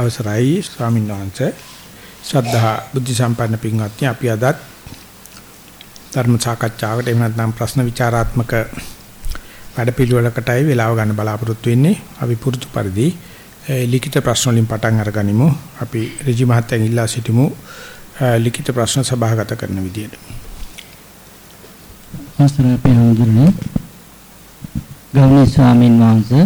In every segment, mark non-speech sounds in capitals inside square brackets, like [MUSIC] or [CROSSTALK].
අවසරයි ස්වාමීන් වහන්සේ. ශ්‍රද්ධා බුද්ධ සම්පන්න පින්වත්නි අපි අදත් ධර්ම සාකච්ඡාවකට එහෙම නැත්නම් ප්‍රශ්න විචාරාත්මක වැඩපිළිවෙලකටයි වෙලාව ගන්න බලාපොරොත්තු වෙන්නේ. අපි පුරුදු පරිදි ලිඛිත ප්‍රශ්න වලින් පටන් අරගනිමු. අපි රජි මහත්තයන් ඉල්ලා සිටිමු ලිඛිත ප්‍රශ්න සභාගත කරන විදියට. අවසරයි අපේ හඳුරන්නේ ගෞරවනීය ස්වාමින් වහන්සේ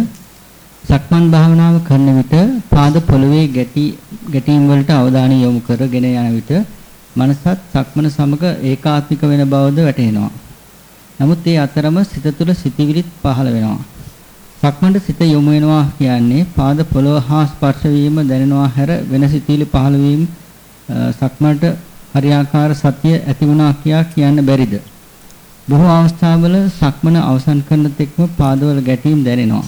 සක්මන් භාවනාව කරන විට පාද පොළවේ ගැටි ගැටීම් වලට අවධානය යොමු කරගෙන යන විට මනසත් සක්මන සමග ඒකාත්මික වෙන බවද වැටහෙනවා. නමුත් ඒ අතරම සිත තුළ සිතිවිලිත් පහළ වෙනවා. සක්මන්ට සිත යොමු වෙනවා කියන්නේ පාද පොළව හා ස්පර්ශ වීම දැනෙනවා හැර වෙන සිතිවිලි පහළ වීම සක්මන්ට හරියාකාර සතිය ඇති වුණා කියා කියන්න බැරිද? බොහෝ අවස්ථාවල සක්මන අවසන් කරන තෙක්ම පාදවල ගැටීම් දැනෙනවා.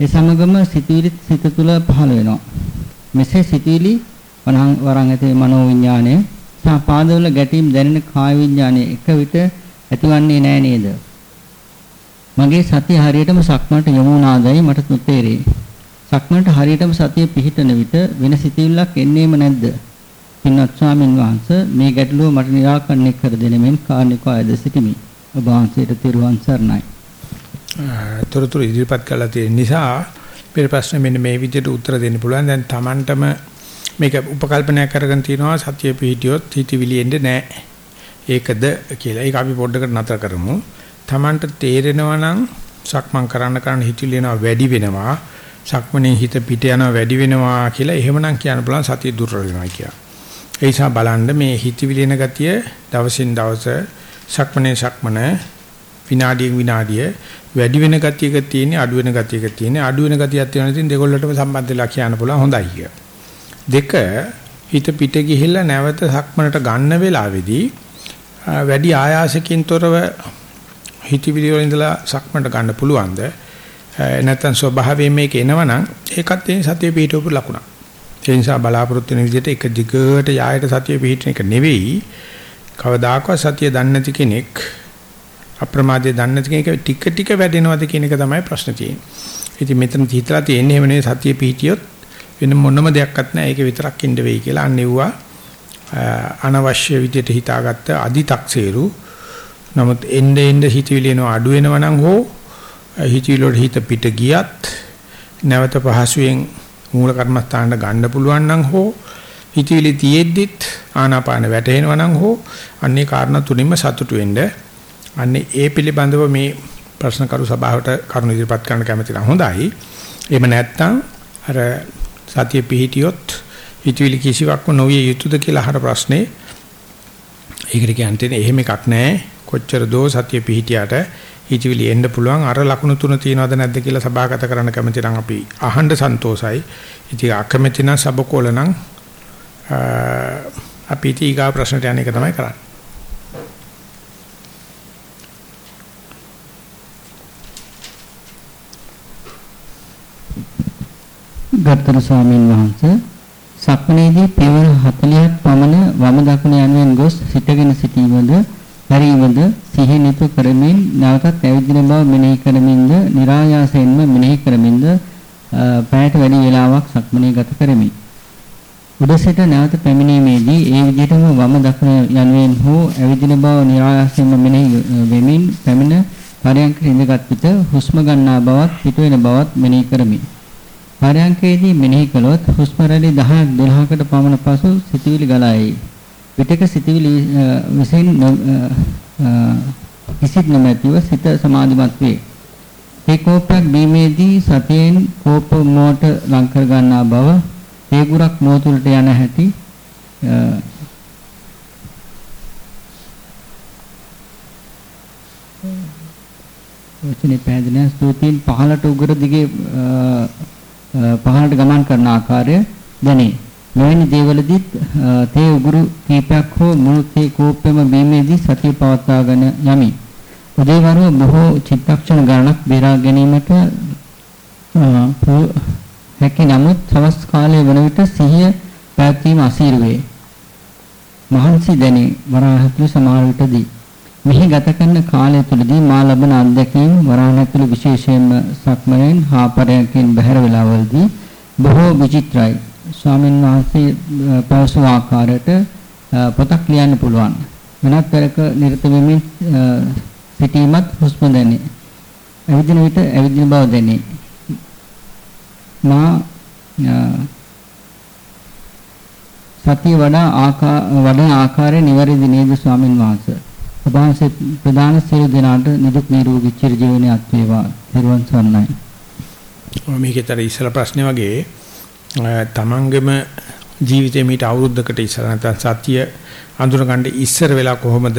ඒ සමගම සිතවිලි සිත තුළ පහළ වෙනවා. මෙසේ සිතවිලි වරන් ඇතේ මනෝ විඥානය සහ පාදවල ගැටීම් දැනෙන කාය විඥානය එක විට ඇතිවන්නේ නෑ නේද? මගේ සතිය හරියටම සක්මනට යොමු වුණාදයි මට තේරේ. සක්මනට හරියටම සතිය පිහිටන විට වෙන සිතවිල්ලක් එන්නේම නැද්ද? පින්වත් ස්වාමින් වහන්සේ මේ ගැටලුව මට निराකරණය කර දෙන මෙන් කාර්නිකව අයද සිටිමි. ඔබ වහන්සේට තෙරුවන් සරණයි. තොරතුරු ඉදිරිපත් කළා තියෙන නිසා පෙර ප්‍රශ්න මෙන්න මේ විදිහට උත්තර දෙන්න පුළුවන්. දැන් Tamanටම මේක උපකල්පනය කරගෙන තිනවා සතිය පිහිටියොත් හිතවිලි එන්නේ නැහැ. ඒකද කියලා. ඒක අපි පොඩ්ඩකට නතර කරමු. Tamanට තේරෙනවා නම් සක්මන් කරන්න කරන්න හිතවිලි එනවා වැඩි වෙනවා. සක්මනේ හිත පිට යනවා වැඩි වෙනවා කියලා එහෙමනම් කියන්න පුළුවන් සතිය දුර්වල වෙනවා කියලා. ඒ නිසා බලන්න මේ හිතවිලි එන ගතිය දවසින් දවස සක්මනේ සක්මන විනාඩියෙන් විනාඩිය වැඩි වෙන ගතියක තියෙන අඩු වෙන ගතියක තියෙන අඩු වෙන ගතියක් තියෙන ඉතින් දෙකොල්ලටම සම්බන්ධ වෙලා කියන්න පුළුවන් හොඳයි කිය. දෙක හිත පිට ගිහිල්ලා නැවත සක්මනට ගන්න වෙලාවේදී වැඩි ආයාසකින් තොරව හිතවිලි වල ඉඳලා සක්මනට ගන්න පුළුවන්ද? නැත්නම් ස්වභාවයෙන් මේක එනවනම් ඒකත් ඒ සතිය පිටවපු ලකුණක්. ඒ නිසා බලාපොරොත්තු වෙන විදිහට එක දිගට යායට සතිය පිටින එක නෙවෙයි. කවදාකවත් සතිය දන්නේ නැති කෙනෙක් අප්‍රමාදයේ දන්නේ නැති කෙනෙක් ටික ටික වැඩෙනවද කියන එක තමයි ප්‍රශ්න තියෙන්නේ. ඉතින් මෙතන හිතලා තියෙන්නේ එහෙම නෙවෙයි සතිය පිහිටියොත් වෙන මොනම දෙයක්වත් නැහැ. ඒක විතරක් ඉන්න වෙයි කියලා අන්නේවුවා අනවශ්‍ය විදිහට හිතාගත්ත අදි탁සේරු. නමුත් එnde එnde හිතවිලි එනවා අඩු වෙනවා නම් හෝ හිතවිලි වල හිත පිට ගියත් නැවත පහසුවෙන් මූල කර්මස්ථානට ගන්න පුළුවන් නම් හෝ හිතවිලි තියෙද්දිත් ආනාපාන වැටෙනවා නම් හෝ අන්නේ කාරණා තුනින්ම සතුටු වෙන්න අන්නේ ඒ පිළිබඳව මේ ප්‍රශ්න කරු සභාවට කරුණු ඉදිරිපත් කරන්න කැමති නම් හොඳයි. එහෙම නැත්නම් අර සතිය පිහිටියොත් හිතවිලි කිසිවක්ම නොවිය යුතුද කියලා අහන ප්‍රශ්නේ ඒකට කියන්නේ එහෙම එකක් නැහැ. කොච්චර දෝ සතිය පිහිටියට හිතවිලි එන්න පුළුවන් අර ලකුණු තුන තියනවද නැද්ද කියලා සභාගත කරන්න කැමති නම් අපි අහන්න සන්තෝසයි. ඉතින් අකමැති නම් සබකෝල නම් අපි ඊගා ප්‍රශ්නට යන එක තමයි කරන්නේ. ගරුතර ස්වාමීන් වහන්සේ සක්මනේදී පියවර 40ක් පමණ වම දකුණ යනුවෙන් ගොස් සිටගෙන සිටීමද පරිවද සිහිනිත කරමින් නැවතත් ඇවිදින බව මෙනෙහි කරමින්ද નિરાයාසයෙන්ම මෙනෙහි කරමින්ද පැයට වැඩි වේලාවක් සක්මනේ ගත කරමි. උදසට නැවත පැමිණීමේදී ඒ විදිහටම වම දකුණ යනුවෙන් හෝ ඇවිදින බව નિરાයාසයෙන්ම මෙනෙහි වෙමින් පැමිණ පරයන්ක ඉඳගත් විට හුස්ම ගන්නා බවත් පිටවෙන බවත් මෙනෙහි කරමි. පරයන්කේදී මෙනෙහි කළොත් හුස්ම රැලි 10ක් 12කට පමණ පසු සිතවිලි ගලායි. පිටක සිතවිලි විසින් කිසිත් නොමැතිව සිත සමාධිමත් වේ. ඒ කෝපයක් බීමේදී සතියෙන් කෝප මොට ලං කර ගන්නා බව, තේගුරක් මොතුලට යන හැටි වචනේ පැහැදිලි ස්තුතියින් පහළට උගර දිගේ පහළට ගමන් කරන ආකාරය දැනේ. මෙවැනි දේවලදීත් තේ උගුරු කීපයක් හෝ මුළු තේ කෝප්පෙම බීමේදී සතිය පවත්වාගෙන යමි. උදේවරුව බොහෝ චිත්තක්ෂණ ගණනක් බේරා ගැනීමට හැකි නමුත් සවස් කාලයේ වන විට සිහිය පැවැත්වීම අසීරු වේ. මහන්සි දැනේ වරාහතුළු සමහර විටදී මෙහි ගත කරන කාලය තුළදී මා ලබන අත්දැකීම් වරාහතුළු විශේෂයෙන්ම සක්මනෙන් හා පරයන්කින් බැහැර වේලාවලදී බොහෝ විචිත්‍රයි. ස්වාමීන් වහන්සේ පවසු ආකාරයට පොතක් ලියන්න පුළුවන්. වෙනත් පෙරක නිරත වෙමින් සිටීමත් හුස්ම දැනේ. ඇවිදින විට ඇවිදින බව දැනේ. මා සතිය වඩා ආකා වඩන ආකාරය නිවැරදි නේද ස්වාමින් වහන්සේ? ඔබ වහන්සේ ප්‍රධාන සියලු දෙනාට නිදුක් නිරෝගී චිර ජීවනයක් වේවා. නිර්වන් සරණයි. මේකේතර ඉස්සල ප්‍රශ්නේ වගේ තමන්ගේම ජීවිතේ මීට අවුරුද්දකට ඉස්සර නැත්නම් සතිය අඳුරගන්න ඉස්සර වෙලා කොහොමද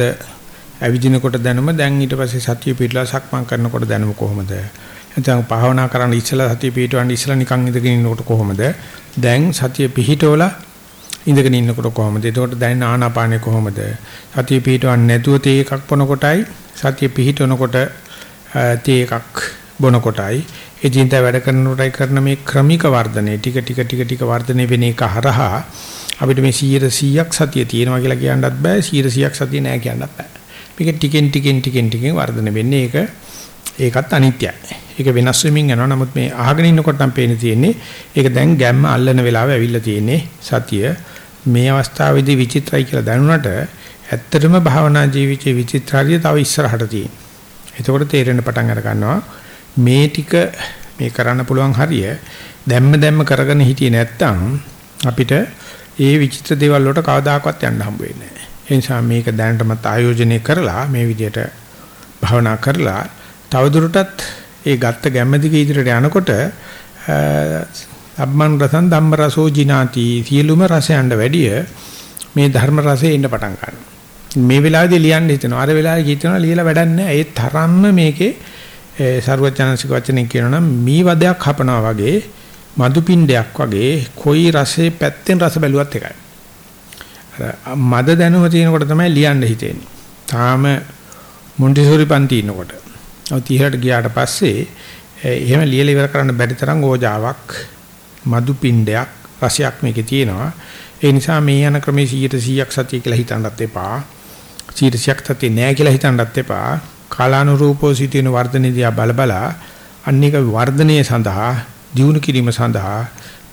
ඇවිදිනකොට දැනුම දැන් ඊට පස්සේ සතිය පිටලා සක්මන් කරනකොට දැනුම කොහොමද නැත්නම් භාවනා කරන්න ඉස්සලා සතිය පිටවන්න ඉස්සලා නිකන් ඉඳගෙන ඉන්නකොට කොහොමද දැන් සතිය පිහිටවලා ඉඳගෙන ඉන්නකොට කොහොමද? එතකොට දැනෙන ආනාපානෙ කොහොමද? සතිය පිහිටවන්නේ නැතුව තේ එකක් බොනකොටයි සතිය පිහිටවනකොට තේ එකක් බොනකොටයි. එදින්දා වැඩ කරනකොටයි කරන මේ ක්‍රමික වර්ධනය ටික ටික ටික ටික වර්ධනය වෙන එක හරහා අපිට මේ 100ක් සතිය තියෙනවා කියලා කියන්නත් බෑ 100ක් සතිය නෑ කියන්නත් බෑ. මේක ටිකෙන් ටිකෙන් ටිකෙන් ටිකෙන් වර්ධනය වෙන්නේ ඒක ඒකත් අනිත්‍යයි. ඒක වෙනස් වෙමින් යනවා. නමුත් මේ අහගෙන ඉන්නකොට නම් පේන තියෙන්නේ ඒක දැන් ගැම්ම අල්ලන වෙලාව ඇවිල්ලා තියෙන්නේ සතිය. මේ අවස්ථාවේදී විචිත්‍රයි කියලා දැනුණට ඇත්තටම භාවනා ජීවිතයේ විචිත්‍රාරිය තව ඉස්සරහට තියෙනවා එතකොට තේරෙන්න පටන් අර ගන්නවා මේ ටික මේ කරන්න පුළුවන් හරිය දැම්ම දැම්ම කරගෙන හිටියේ නැත්තම් අපිට ඒ විචිත්‍ර දේවල් වලට කවදාකවත් යන්න හම්බ වෙන්නේ නැහැ. ඒ නිසා මේක දැනටමත් ආයෝජනය කරලා මේ විදිහට භවනා කරලා තවදුරටත් ඒ ගත්ත ගැම්ම දිගේ ඉදිරියට යනකොට අබ්මන් රසන් ධම්ම රසෝ ජිනාති සියලුම රසයන්ට වැඩිය මේ ධර්ම රසය එන්න පටන් ගන්නවා. මේ වෙලාවේදී ලියන්න හිතෙනවා. අර වෙලාවේ හිතනවා ලියලා වැඩක් නැහැ. ඒ තරම්ම මේකේ ඒ ਸਰවඥාන්සික වචනෙන් කියනවා නම් මී වදයක් හපනවා වගේ මදු පිණ්ඩයක් වගේ කොයි රසයේ පැත්තෙන් රස බැලුවත් එකයි. අර මද දැනුම තියෙනකොට තමයි ලියන්න හිතෙන්නේ. තාම මොන්ටිසෝරි පන්ති ඉන්නකොට. ඔය 30ට ගියාට පස්සේ එහෙම ලියලා ඉවර කරන්න බැරි තරම් ඕජාවක් මදු පිණ්ඩයක් රසයක් මේකේ තියෙනවා. ඒ නිසා මේ යන ක්‍රමයේ 100ක් සතිය කියලා හිතන්නත් එපා. 100ක් සතිය නෑ කියලා හිතන්නත් එපා. කාලානුරූපෝ සිටින වර්ධනයේදී බලබලා අන්නේක වර්ධනයේ සඳහා දියුණු කිරීම සඳහා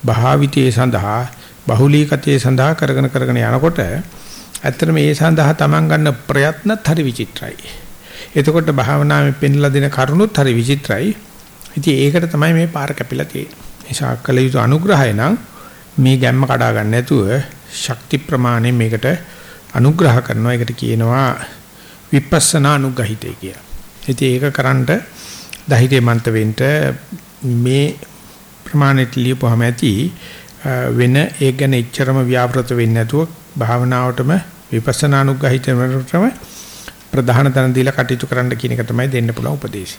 භාවිතයේ සඳහා බහුලීකතයේ සඳහා කරගෙන කරගෙන යනකොට ඇත්තටම මේ සඳහා තමන් ගන්න ප්‍රයත්නත් හරි විචිත්‍රයි. එතකොට භාවනාවේ පෙන්ලා දෙන කරුණුත් හරි විචිත්‍රයි. ඉතින් ඒකට තමයි මේ පාර කැපිලා තියෙන්නේ. නිසා කළ යුතු අනුග්‍රහය නම් මේ ගැම්ම කඩා ගන්න නැතුව ශක්ති ප්‍රමාණය මේකට අනුග්‍රහ කරනවා. ඒකට කියනවා විපස්සනා අනුගහිතේ කියලා. ඉතින් ඒක කරන්ට ධෛර්යමන්ත වෙන්න මේ ප්‍රමාණයට ලියපුවාම ඇති වෙන ඒක ගැන එච්චරම ව්‍යාපෘත වෙන්නේ නැතුව භාවනාවටම විපස්සනා අනුගහිතවටම ප්‍රධාන තැන දීලා කටයුතු කරන්න කියන එක තමයි දෙන්න පුළුවන් උපදේශය.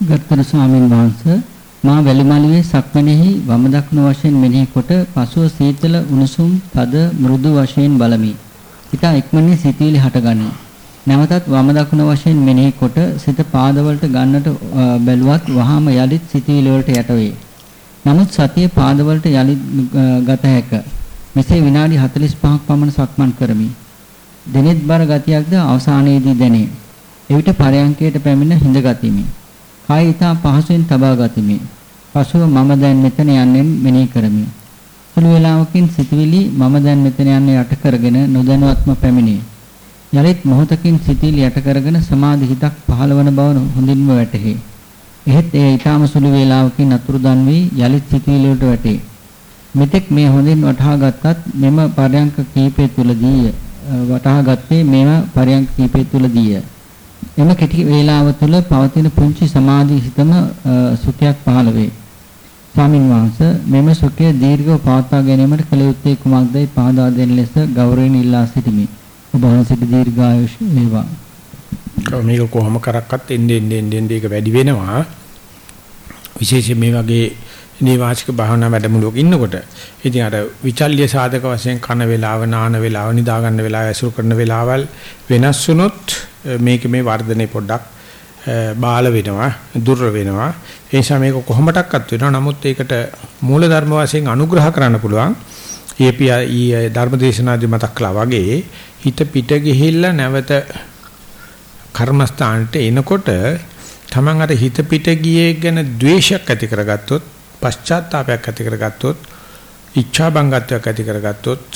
ගත්තර ස්වාමීන් වහන්සේ මා වැලිමලුවේ සක්මනේහි වම දකුණු වශයෙන් මෙනෙහි කොට පසුව සීතල උණුසුම් තද මෘදු වශයෙන් බලමි. හිතා ඉක්මනින් සිතීලි හටගනී. නැවතත් වම දකුණ වශයෙන් මෙනෙහි කොට සිත පාදවලට ගන්නට බැලුවත් වහාම යලිත් සිතීලි වලට යට වේ. නමුත් සතිය පාදවලට යලිත් ගත හැක. මෙසේ විනාඩි 45ක් පමණ සක්මන් කරමි. දිනෙත් බර ගතියක්ද අවසානයේදී දැනේ. එවිට පරයන්කයට පැමිණ හිඳ ගතිමි. කය ඊතා පහසුවෙන් තබා ගතිමි. පසුව මම දැන් මෙතන යන්නේ මෙනෙහි කරමි. සුළු වේලාවකින් සිතවිලි මම දැන් මෙතන යන්නේ යට කරගෙන නොදැනුවත්ම පැමිණේ. යලිත් මොහොතකින් සිතවිලි යට කරගෙන සමාධි හිතක් පහළවන බව හොඳින්ම වැටහි. එහෙත් එය ඊටාම සුළු වේලාවකින් අතුරුදන් වී යලිත් සිතවිලි වලට වැටේ. මෙතෙක් මේ හොඳින් වටහා ගත්තත් මෙම පරයන්ක කීපය තුලදී වටහා ගත්තේ මෙම පරයන්ක කීපය තුලදීය. එම කෙටි වේලාව තුළ පවතින පුංචි සමාධි හිතම සුඛයක් පහළ වේ. ස්වාමින් වහන්සේ මෙම සුඛය දීර්ඝව පවත්වා ගැනීමට කළ යුත්තේ කුමක්දයි පහදා දෙන ලෙස ගෞරවයෙන් ඉල්ලා සිටිමි. ඔබ වහන්සේට දීර්ඝායුෂ වේවා. මේක කොහොම කරක්වත් එන්නේ එන්නේ එන්නේ ඒක වැඩි වෙනවා. විශේෂයෙන් මේ වගේ නේවාසික භාවනා වැඩමුළුවක ඉන්නකොට. ඉතින් අර විචල්්‍ය සාධක වශයෙන් කන වේලාව නාන වේලාව නිදා ගන්න වේලාව ඇසුරු කරන වේලාවල් වෙනස් වුනොත් මේක මේ වර්ධනේ පොඩ්ඩක් බාල වෙනවා දුර්ර වෙනවා. ඒ නිසා මේක කොහොමඩක්වත් වෙනවා. නමුත් ඒකට මූල ධර්ම වශයෙන් අනුග්‍රහ කරන්න පුළුවන්. ඊපී ඊ ධර්මදේශනාදී මතක් කළා වගේ හිත පිට ගිහිල්ලා නැවත කර්මස්ථානට එනකොට Taman අර හිත පිට ගියේ ගැන ද්වේෂයක් ඇති කරගත්තොත් පශ්චාත්තාවයක් ඇති කරගත්තොත් ඉච්ඡා බංගත්වයක් ඇති කරගත්තොත්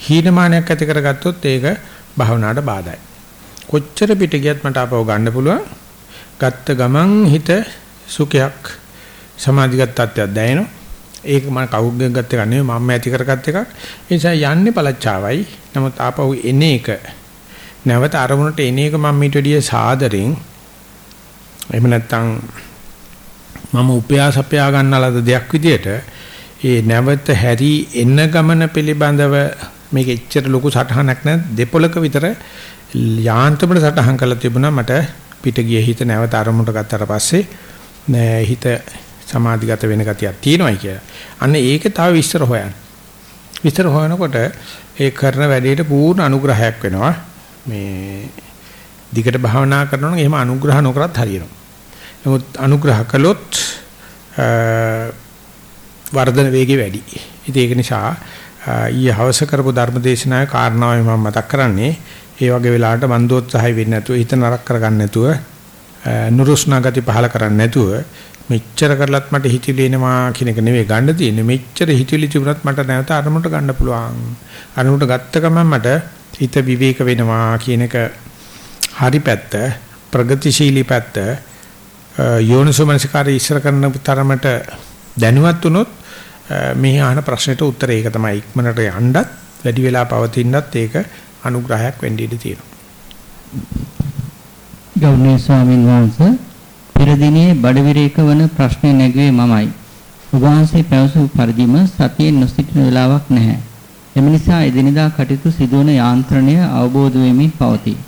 හීනමානයක් ඇති කරගත්තොත් ඒක භාවනාවට බාධායි. කොච්චර පිට ගියත් මට අපව ගන්න පුළුවන්. ගත්ත ගමන් හිත සුඛයක් සමාධිගත තත්ත්වයක් දැනෙනවා. ඒක මම කවුරුගෙන් ගත්ත එක නෙවෙයි මම ඇති කරගත්ත එකක්. ඒ නිසා යන්නේ පළච්චාවයි. නමුත් ආපහු එන එක නැවත අරමුණට එන එක මම ඊට වැඩිය සාදරෙන් එහෙම නැත්නම් මම උපයාස අපයා ගන්නලද දෙයක් විදියට ඒ නැවත හැරි එන ගමන පිළිබඳව මේක එච්චර ලොකු සටහනක් නැත් දෙපොලක විතර යාන්ත්‍රමට සටහන් කරලා තිබුණා මට පිට ගිය හිත නැවත අරමුණට ගත්තට පස්සේ හිත සමාධිගත වෙන ගතියක් තියෙනවායි කියලා. අන්න ඒක තව විස්තර හොයන්න. විස්තර හොයනකොට ඒ කරන වැඩේට පූර්ණ අනුග්‍රහයක් වෙනවා. මේ දිගට භාවනා කරනවා නම් එහෙම අනුග්‍රහ නොකරත් හරියනවා. නමුත් අනුග්‍රහ කළොත් වර්ධන වේගය වැඩි. ඉතින් ඒක නිසා ඊයේ හවස කරපු ධර්මදේශනාවේ කාරණාවයි මම මතක් කරන්නේ. ඒ වගේ වෙලාවට මන්දෝත්සහය වෙන්නේ නැතුව හිත නරක කරගන්න නැතුව නුරුස්නා ගති පහල කරන්නේ නැතුව මෙච්චර කරලත් මට හිතිලි එනවා කියන එක නෙවෙයි ගන්න තියෙන්නේ මෙච්චර හිතිලි තිබුණත් මට නැවත අරමුණට ගන්න පුළුවන් අරමුණට ගත්ත ගමන් මට හිත විවේක වෙනවා කියන එක හරි පැත්ත ප්‍රගතිශීලී පැත්ත යෝනිසෝමනසිකාරී ඉස්සර කරන තරමට දැනුවත් වුණොත් මේ අහන ප්‍රශ්නෙට උත්තරේ ඒක තමයි ඉක්මනට යන්නත් වැඩි වෙලා පවතිනත් ඒක අනුග්‍රහයක් වෙන්න ඉඩ තියෙනවා. ගෞරවනීය ස්වාමීන් වහන්සේ පෙර දිනේ බඩවිරේක වන ප්‍රශ්නේ නැගුවේ මමයි. ඔබ වහන්සේ පැවසු පරිදිම සතියේ නොසිටින වෙලාවක් නැහැ. එම නිසා එදිනදා කටයුතු සිදුවන යාන්ත්‍රණය අවබෝධ වෙමින් පවතී.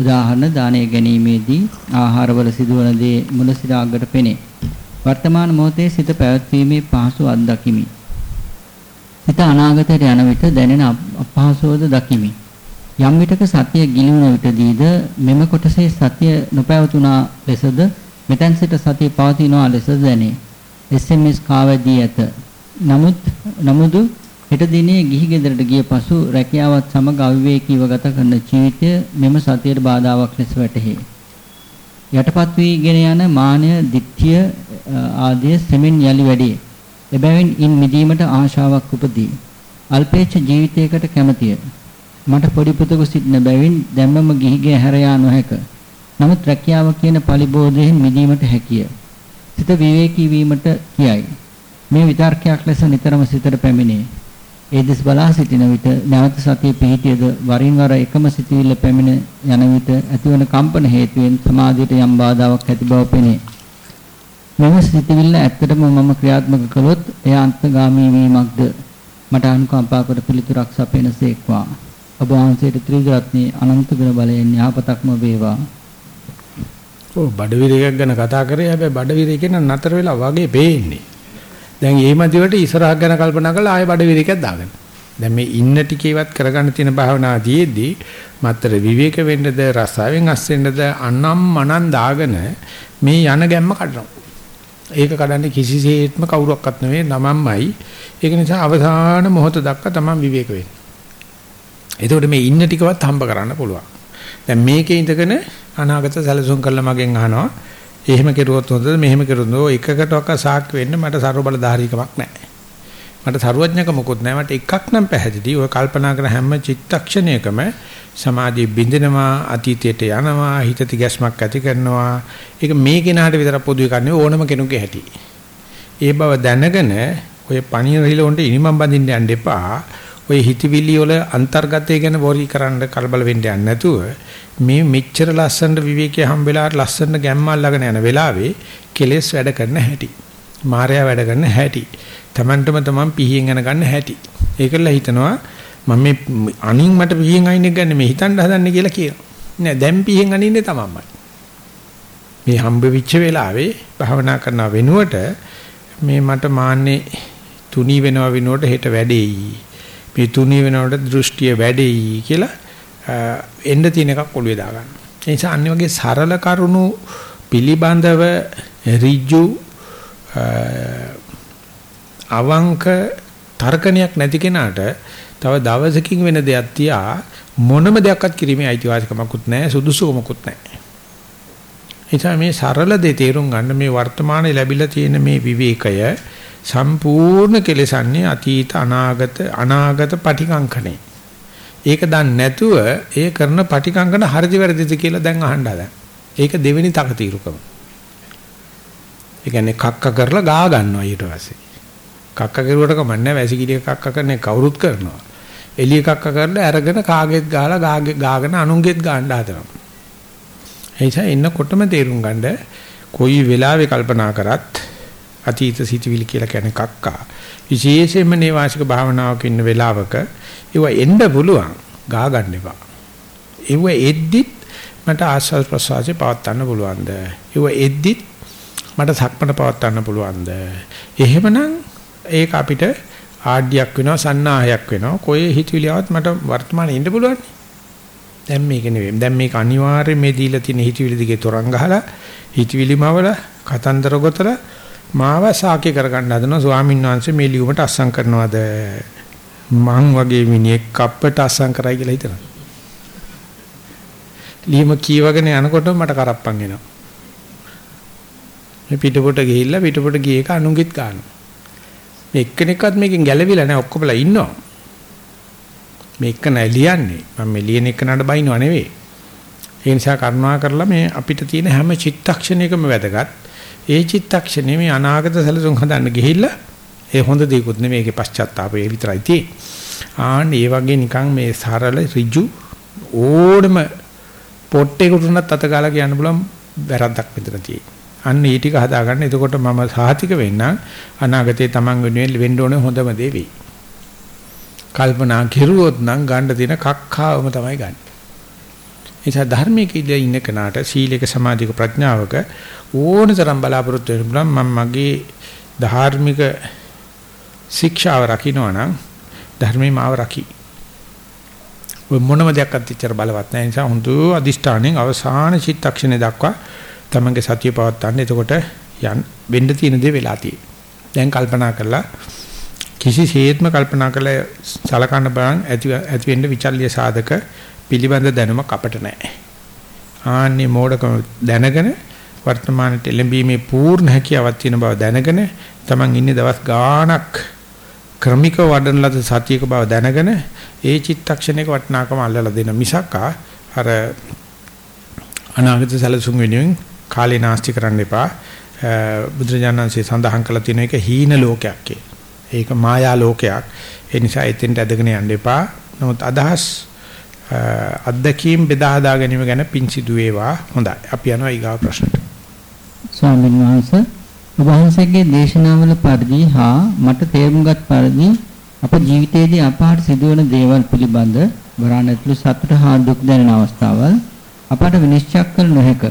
උදාහරණ දානය ගැනීමේදී ආහාරවල සිදුවන දේ මුල සිට අගට පෙනේ. වර්තමාන මොහොතේ සිත පැවැත්වීමේ පහසු අත්දැකීමි. සිත අනාගතයට යන විට දැනෙන අපහසුවද දකිමි. යම් විටක සතිය ගිලින විටදීද මෙම කොටසේ සතිය නොපැවතුනා ලෙසද මෙතෙන් සිට සතිය පවතිනවා ලෙසද දැනේ. SMS කාවැදී ඇත. නමුත් නමුදු හෙට දිනේ ගිහි ගෙදරට ගිය පසු රැකියාවත් සමග අවිවේකීව ගත කරන ජීවිතය මෙම සතියට බාධාවක් ලෙස වැටහේ. යටපත් වීගෙන යන මානය, ditthිය ආදී සෙමින් යලි වැඩි. එබැවින් ඉන් මිදීමට ආශාවක් උපදී. අල්පේච්ඡ ජීවිතයකට කැමැතිය. මට පොඩි පුතෙකු සිටින බැවින් දැම්මම ගිහිගේ හැර යා නොහැක. නමුත් රැකියාව කියන පරිබෝධයෙන් මිදීමට හැකිය. සිත විවේකී වීමට කියයි. මේ විතර්කයක් ලෙස නිතරම සිතට පැමිණේ. ඒ දෙස් බලා සිටින විට නැවත සතිය පිහිටියද වරින් වර එකම සිතුවිල්ල පැමිණ යන විට ඇතිවන කම්පන හේතුවෙන් සමාධියට යම් බාධාවක් ඇති බව පෙනේ. මෙම සිතුවිල්ල ඇත්තටම මම ක්‍රියාත්මක කළොත් එය අන්තගාමී වීමක්ද මට අනුකම්පා කොට පිළිතුරක් සපයනසේක්වා. ඔබ වහන්සේට ත්‍රිවිධ අනන්ත ගුණ බලයෙන් යහපතක්ම වේවා. ඔව් බඩවිරයක් ගැන කතා කරේ හැබැයි බඩවිරය කියන නතර වෙලා වගේ පේන්නේ. දැන් මේ මැදිවට ඉස්සරහ ගැන කල්පනා කරලා ආයෙ බඩවිරයක් දාගන්න. දැන් මේ ඉන්න ටිකේවත් කරගන්න තියෙන භාවනාදීදී මත්තර විවේක වෙන්නද රසාවෙන් අස්සෙන්නද අනම් මනන් දාගෙන මේ යන ගැම්ම කඩනවා. ඒක කඩන්නේ කිසිසේත්ම කවුරක්වත් නෙවෙයි නමම්මයි. ඒක නිසා අවසාන මොහොත දක්වා තමයි විවේක වෙන්නේ. එතකොට මේ ඉන්න ටිකවත් හම්බ කරන්න පුළුවන්. දැන් මේකේ ඉඳගෙන අනාගත සැලසුම් කරලා මගෙන් අහනවා එහෙම කෙරුවොත් හොඳද මෙහෙම කෙරුවොත් නෝ එකකටවක සාක් වෙන්න මට ਸਰව බලධාරීකමක් නැහැ. මට ਸਰුවඥක මොකොත් නැහැ. මට එකක් නම් පැහැදිලි. ඔය කල්පනා කරන හැම චිත්තක්ෂණයකම සමාධිය බිඳිනවා, අතීතයට යනවා, හිතති ගැස්මක් ඇති කරනවා. ඒක මේ කෙනාට විතර පොදු එකන්නේ ඕනම කෙනෙකුගේ හැටි. ඒ බව දැනගෙන ඔය පණින රිලොන්ට ඉනිමම් බඳින්න යන්න එපා. ඔය හිතවිලි වල අන්තර්ගතය ගැන වොරි කරන්න කලබල වෙන්න යන්න නැතුව මේ මෙච්චර ලස්සනට විවේකයේ හම් වෙලාවට ලස්සන ගැම්ම අල්ලගෙන යන වෙලාවේ කෙලෙස් වැඩ කරන හැටි. මායя වැඩ කරන හැටි. Tamanටම තමන් පිහියෙන් යන ගන්න හැටි. ඒකල හිතනවා මම මේ අනින් මට පිහියෙන් අයින් ගන්න මේ හිතන්න හදන්නේ කියලා කියනවා. නෑ දැන් පිහියෙන් අනින්නේ තමන්මයි. මේ හම්බ වෙච්ච වෙලාවේ භවනා කරන වෙනුවට මේ මට මාන්නේ තුනී වෙනව වෙනුවට හෙට වැඩේයි. මේ තුනී වෙනවට දෘෂ්ටිය වැඩේයි කියලා එන්න තියෙන එකක් ඔළුවේ දාගන්න. ඒ නිසා අනිත් වගේ සරල කරුණු පිළිබඳව ඍජු අවංක තර්කණයක් නැති කෙනාට තව දවසකින් වෙන දෙයක් තියා මොනම දෙයක්වත් කිරීමේ අයිතිවාසිකමකුත් නැහැ සුදුසුකමකුත් නැහැ. එතන මේ සරල දේ තේරුම් ගන්න මේ වර්තමානයේ ලැබිලා තියෙන මේ විවේකය සම්පූර්ණ කෙලෙසන්නේ අතීත අනාගත අනාගත පටිකංකණේ. ඒක දන්නේ නැතුව ඒ කරන පටිකංකන හරිද වැරදිද කියලා දැන් අහන්න හදන. ඒක දෙවෙනි තකතිරුකම. ඒ කියන්නේ කක්ක කරලා ගා ගන්නවා ඊට පස්සේ. කක්ක කරුවට කමන්නේ වැසිකිළිය කක්ක කරන්නේ කවුරුත් කරනවා. එළිය කක්ක කරලා අරගෙන කාගෙත් ගහලා ගාගේ ගාගෙන අනුන්ගෙත් ගාන්න හදනවා. එයිසා එන්නකොටම තේරුම් ගන්න කොයි වෙලාවෙ කල්පනා කරත් අතීත සිටිවිලි කියලා කියන්නේ කක්කා. විශේෂයෙන්ම නේවාසික භාවනාවක ඉන්න වෙලාවක ඒව එන්න පුළුවන් ගා ගන්න එපා. ඒව එද්දිත් මට ආස්වාද ප්‍රසවාසය පවත්වන්න පුළුවන්ද? ඒව එද්දිත් මට සක්මන පවත්වන්න පුළුවන්ද? එහෙමනම් ඒක අපිට ආඩ්‍යයක් වෙනවා සන්නාහයක් වෙනවා. කොහේ හිතවිලියවත් මට වර්තමානයේ ඉන්න පුළුවන්. දැන් මේක නෙවෙයි. දැන් මේක අනිවාර්යයෙන් මේ දීලා තියෙන හිතවිලි දිගේ තරංග ගහලා හිතවිලිමවල කතන්දර ගොතලා මාව සාකේ කරගන්න හදනවා ස්වාමීන් වහන්සේ මේ ලියුමට අස්සම් කරනවද මං වගේ මිනිහෙක් කප්පට අස්සම් කරයි කියලා හිතනවා. ලියුම කියවගෙන යනකොට මට කරප්පන් එනවා. මේ පිටපොට ගිහිල්ලා පිටපොට ගිය එක අනුන්ගෙත් ගන්නවා. මේ එක්කෙනෙක්වත් මේකෙන් ගැලවිලා නැහැ ඔක්කොමලා ඉන්නවා. මේක නෑ ලියන්නේ. මම මේ ලියන එක නඩ බයින්ව නෙවෙයි. ඒ නිසා කරුණා කරලා මේ අපිට තියෙන හැම චිත්තක්ෂණයකම වැදගත්. ඒ චිත්තක්ෂණය මේ අනාගත සැලසුම් හදන්න ගිහිල්ලා ඒ හොඳ දේකුත් නෙමෙයි ඒකේ පශ්චාත්තාපය විතරයි තියෙන්නේ. ආන්න ඒ වගේ නිකන් මේ සරල ඍජු ඕඩම පොට්ටේකට උනත් අත ගාලා කියන්න බලම් වැරද්දක් මෙතන තියෙන්නේ. අන්න ඒ ටික හදාගන්න. එතකොට මම සාහිතික වෙන්නම් අනාගතේ Taman වෙනුවෙන් වෙන්න ඕනේ හොඳම දේ වෙයි. කල්පනා කෙරුවොත් නම් ගන්න තියෙන කක්කාවම තමයි ගන්න. නිසා ධර්මයේ කියලා ඉන්න කෙනාට සීලයක සමාධියක ප්‍රඥාවක ඕනතරම් බලාපොරොත්තු වෙන්න පුළුවන් මම මගේ ධාර්මික ශික්ෂාව රකින්නවා නම් ධර්මයේ මාව රකි. ඔය මොනම දෙයක් අත්‍යචර බලවත් නැහැ නිසා හුදු අදිෂ්ඨානෙන් අවසාන චිත්තක්ෂණය දක්වා තමන්ගේ සතිය පවත්වන්න. එතකොට යන් වෙන්න තියෙන දේ වෙලා තියෙයි. දැන් කල්පනා කරලා කිසිසේත්ම කල්පනා කරලා සලකන්න බලන් ඇති ඇති වෙන්න විචල්්‍ය සාධක පිළිබඳ දැනුමක් අපට නැහැ. ආන්නේ මෝඩකම දැනගෙන වර්තමානයේ එළඹීමේ පූර්ණ හැකියාවක් තියෙන බව දැනගෙන තමන් ඉන්නේ දවස් ගාණක් ක්‍රමික වඩන ලද සතියක බව දැනගෙන ඒ චිත්තක්ෂණයක වටිනාකම අල්ලලා දෙන මිසක් අර අනාගත සැලසුම් වෙනුවෙන් කාලේ නාස්ති කරන්න එපා. බුදුරජාණන්සේ සඳහන් කළ තියෙන එක හීන ලෝකයක් ඒක මායා ලෝකයක්. ඒ නිසා එතෙන්ට ඇදගෙන යන්න එපා. නමුත් අදහස් අත්දැකීම් බෙදා හදා ගැනීම ගැන පිංසිදු වේවා. හොඳයි. අපි යනවා ඊගාව ප්‍රශ්නට. ස්වාමීන් වහන්සේ ඔබ වහන්සේගේ දේශනාවල පරිදි හා මට තේරුම්ගත් පරිදි අප ජීවිතයේදී අපාට සිදුවන දේවල් පිළිබඳ වරණතුළු සතුට හා දුක් දැනෙන අවස්ථාවල් අපට විනිශ්චය කළ නොහැක.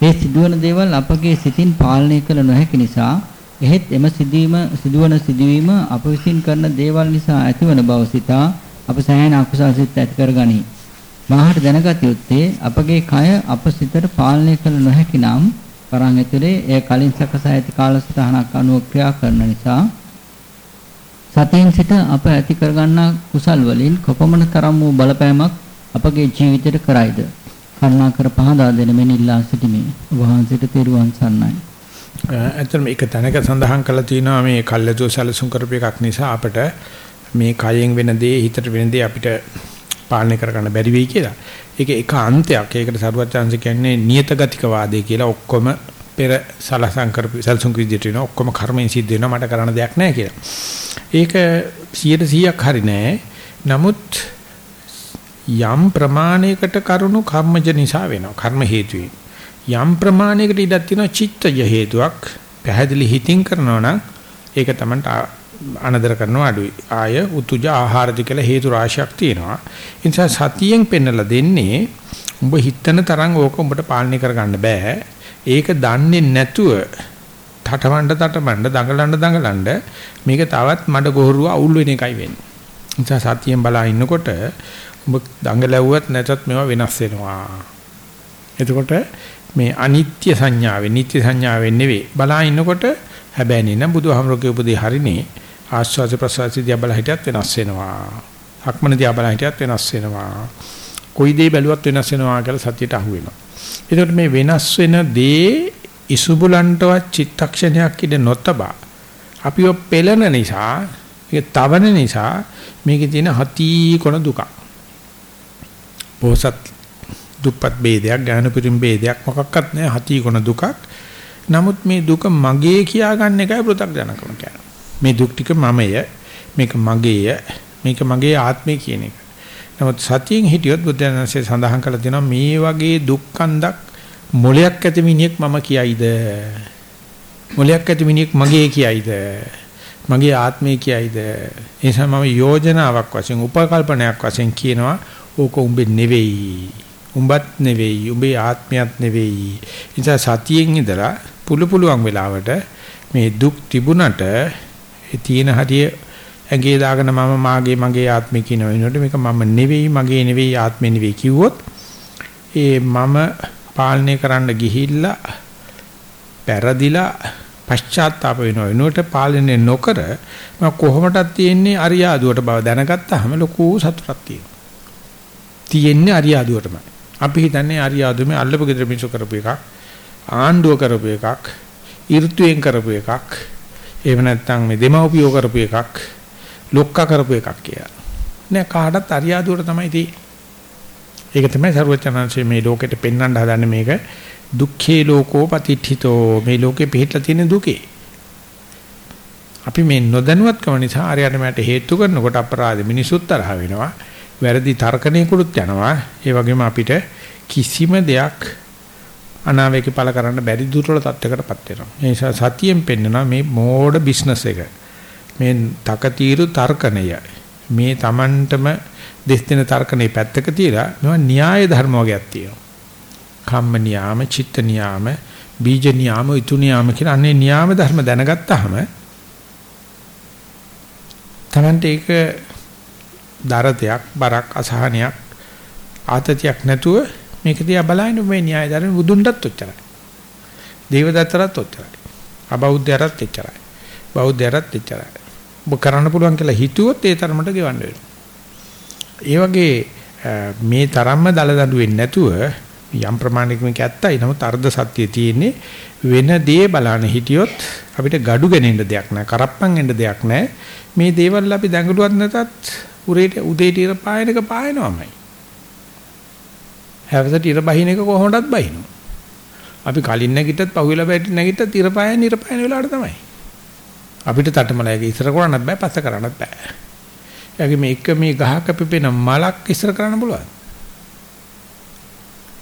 මේ සිදුවන දේවල් අපගේ සිතින් පාලනය කළ නොහැකි නිසා එහෙත් එම සිදුවීම සිදුවන සිදුවීම අප විසින් කරන දේවල් නිසා ඇතිවන බව සිතා අප සෑහෙන අකුසල් සිත් ඇති කරගනී. මාහට දැනගත යුත්තේ අපගේ කය අප සිතට පාලනය කළ නොහැකි නම් වරන් ඇතුලේ එය කලින් සකසා ඇති කාලසටහනක් අනුව ක්‍රියා කරන නිසා සතියෙන් සිට අප ඇති කරගන්නා කුසල් වලින් කොපමණ තරම් වූ බලපෑමක් අපගේ ජීවිතයට කරයිද කරුණාකර පහදා දෙන මෙන් ඉල්ලා සිටිමි. වහන්සේට තෙරුවන් සරණයි. ඇත්තටම එක තැනක සඳහන් කරලා තියෙනවා මේ කල්යතු සැලසුම් කරපු එකක් නිසා අපිට මේ කයෙන් වෙන දේ හිතට වෙන දේ අපිට පාලනය කරගන්න බැරි වෙයි කියලා. ඒක එක අන්තයක්. ඒකට සරුවත් chance කියන්නේ නියත ගතික වාදය කියලා ඔක්කොම පෙර සලසං කරපු සැලසුම් විදිහට වෙනවා. ඔක්කොම කර්මයෙන් සිද්ධ වෙනවා. මට කරන්න දෙයක් නැහැ කියලා. ඒක 100%ක් හරි නෑ. නමුත් යම් ප්‍රමාණයකට කරුණු කර්මජ නිසා වෙනවා. කර්ම හේතුවෙන්. යම් ප්‍රමාණයකට ඉඩක් තියෙනවා චිත්තජ හේතුවක්. පැහැදිලි හිතින් කරනවා නම් ඒක තමයි අනදර කරනවා අඩුයි. ආය උතුජ ආහාරද කියලා හේතු රාශියක් තියෙනවා. ඒ නිසා සතියෙන් පෙන්නලා දෙන්නේ උඹ හිතන තරම් ඕක උඹට පාලනය කරගන්න බෑ. ඒක දන්නේ නැතුව තටමඬ තටමඬ දඟලන්න දඟලන්න මේක තවත් මඩ ගොහරුව අවුල් වෙන එකයි වෙන්නේ. නිසා සතියෙන් බලා ඉන්නකොට උඹ දඟලැව්වත් නැතත් මේවා වෙනස් වෙනවා. එතකොට මේ අනිත්‍ය සංඥාවේ නිත්‍ය සංඥාවේ නෙවෙයි බලා ඉන්නකොට හැබැයි නේ බුදුහාමරගේ උපදී හරිනේ ආස්වාද ප්‍රසවාසී දිහා බල හිටියත් වෙනස් වෙනවා. අක්මන දිහා බල හිටියත් වෙනස් වෙනවා. කොයි දේ බැලුවත් වෙනස් වෙනවා කියලා සතියට අහු වෙනවා. ඒකට මේ වෙනස් වෙන දේ ඉසුබුලන්ටවත් චිත්තක්ෂණයක් ඉඳ නොතබා අපිව පෙළන නිසා මේක තවන නිසා මේකේ තියෙන හති කොන දුක. බෝසත් දුප්පත් ભેදයක් ඥානපරිම් ભેදයක් මොකක්වත් නැහැ හති කොන දුකක්. නමුත් මේ දුක මගේ කියාගන්න එකයි පෘථග්ජනකම කියන්නේ. මේ දුක් ටික මමය මේක මගේය මේක මගේ ආත්මය කියන එක. නමුත් සතියෙන් හිටියොත් බුද්ධානන්සේ සඳහන් කළ දෙනවා මේ වගේ දුක්ඛන්දක් මොලයක් ඇති මිනිහෙක් මම කියයිද? මොලයක් ඇති මිනිහෙක් මගේ කියයිද? මගේ ආත්මය කියයිද? ඒ නිසා මම යෝජනාවක් වශයෙන් උපකල්පනයක් වශයෙන් කියනවා ඕක උඹේ නෙවෙයි. උඹත් නෙවෙයි, උඹේ ආත්මයත් නෙවෙයි. ඒ නිසා සතියෙන් ඉඳලා පුළු පුළුවන් වෙලාවට මේ දුක් තිබුණට ඒ තියෙන හරිය ඇඟේ දාගෙන මම මාගේ මගේ ආත්මය කියන වෙනකොට මේක මම නෙවෙයි මගේ නෙවෙයි ආත්මෙ නෙවෙයි කිව්වොත් ඒ මම පාලනය කරන්න ගිහිල්ලා පෙරදිලා පශ්චාත්තාප වෙන වෙනුවට පාලනය නොකර මම කොහොමදක් තියෙන්නේ අරියාදුවට බව දැනගත්තාම ලොකු සතුටක් තියෙනවා. තියෙන්නේ අරියාදුවටමයි. අපි හිතන්නේ අරියාදුවේ අල්ලපු ගෙදර මිනිස්සු කරපු එකක් ආණ්ඩුව කරපු එකක් ඍතුයෙන් කරපු එකක් එහෙම නැත්නම් මේ දෙමව්පියෝ කරපු එකක් ලොක්කා කරපු එකක් කියලා. නෑ කාටත් අරියාදුවට තමයි තියෙන්නේ. ඒක තමයි සරුවචනංශයේ මේ ලෝකෙට පෙන්වන්න හදන්නේ මේක දුක්ඛේ ලෝකෝ පතිට්ඨිතෝ මේ ලෝකේ පිටලා තියෙන දුකේ. අපි මේ නොදැනුවත්කම නිසා ආරයට මට හේතු කරනකොට අපරාධ මිනිසුත් තරහ වෙනවා. වැරදි තර්කණයකුත් යනවා. ඒ වගේම අපිට කිසිම දෙයක් අනාවේක පළ කරන්න බැරි දුර්වල තත්යකටපත් වෙනවා. ඒ නිසා සතියෙන් පෙන්නනවා මේ මෝඩ බිස්නස් එක. මේ තකතිරු තර්කණය මේ Tamanටම දෙස් දෙන තර්කණේ පැත්තක තියලා මේවා න්‍යාය ධර්ම වගේක් තියෙනවා. කම්ම නියාම, චිත්ත නියාම, බීජ නියාම, ඍතු නියාම කියලා අනේ නියාම ධර්ම දැනගත්තාම Tamante ඒක දරතයක්, බරක්, අසහනයක්, ආතතියක් නැතුව මේක දිහා බලන්න මේ න්‍යාය ධර්ම බුදුන්ටත් ඔච්චරයි. දේවදත්තරත් ඔච්චරයි. අබෞද්ධයරත් එච්චරයි. බෞද්ධයරත් එච්චරයි. ඔබ කරන්න පුළුවන් කියලා හිතුවොත් ඒ තරමට ගෙවන්න වෙනවා. ඒ වගේ මේ තරම්ම දල දඬු වෙන්නේ නැතුව යම් ප්‍රමාණයක මේක ඇත්තයි. නමුත් අර්ධ සත්‍ය තියෙන්නේ වෙන දේ බලන්න හිටියොත් අපිට gadu ගෙනෙන්න දෙයක් නැහැ. කරප්පන් එන්න දෙයක් නැහැ. මේ දේවල් අපි දඟලුවත් නැතත් උරේට උදේට ඉර පායන එක පායනවාමයි. හැවසට ඉර බහින එක කොහොමදත් බහිනවා. අපි කලින් නැගිටත් පහුවෙලා බැටි නැගිටත් ඉර පායන ඉර පායන වෙලාවට තමයි. අපිට තටමලයක ඉස්සර කරන්නත් බෑ පස්ස කරන්නත් බෑ. එයාගේ මේක මේ ගහක පිපෙන මලක් ඉස්සර කරන්න පුළුවන්.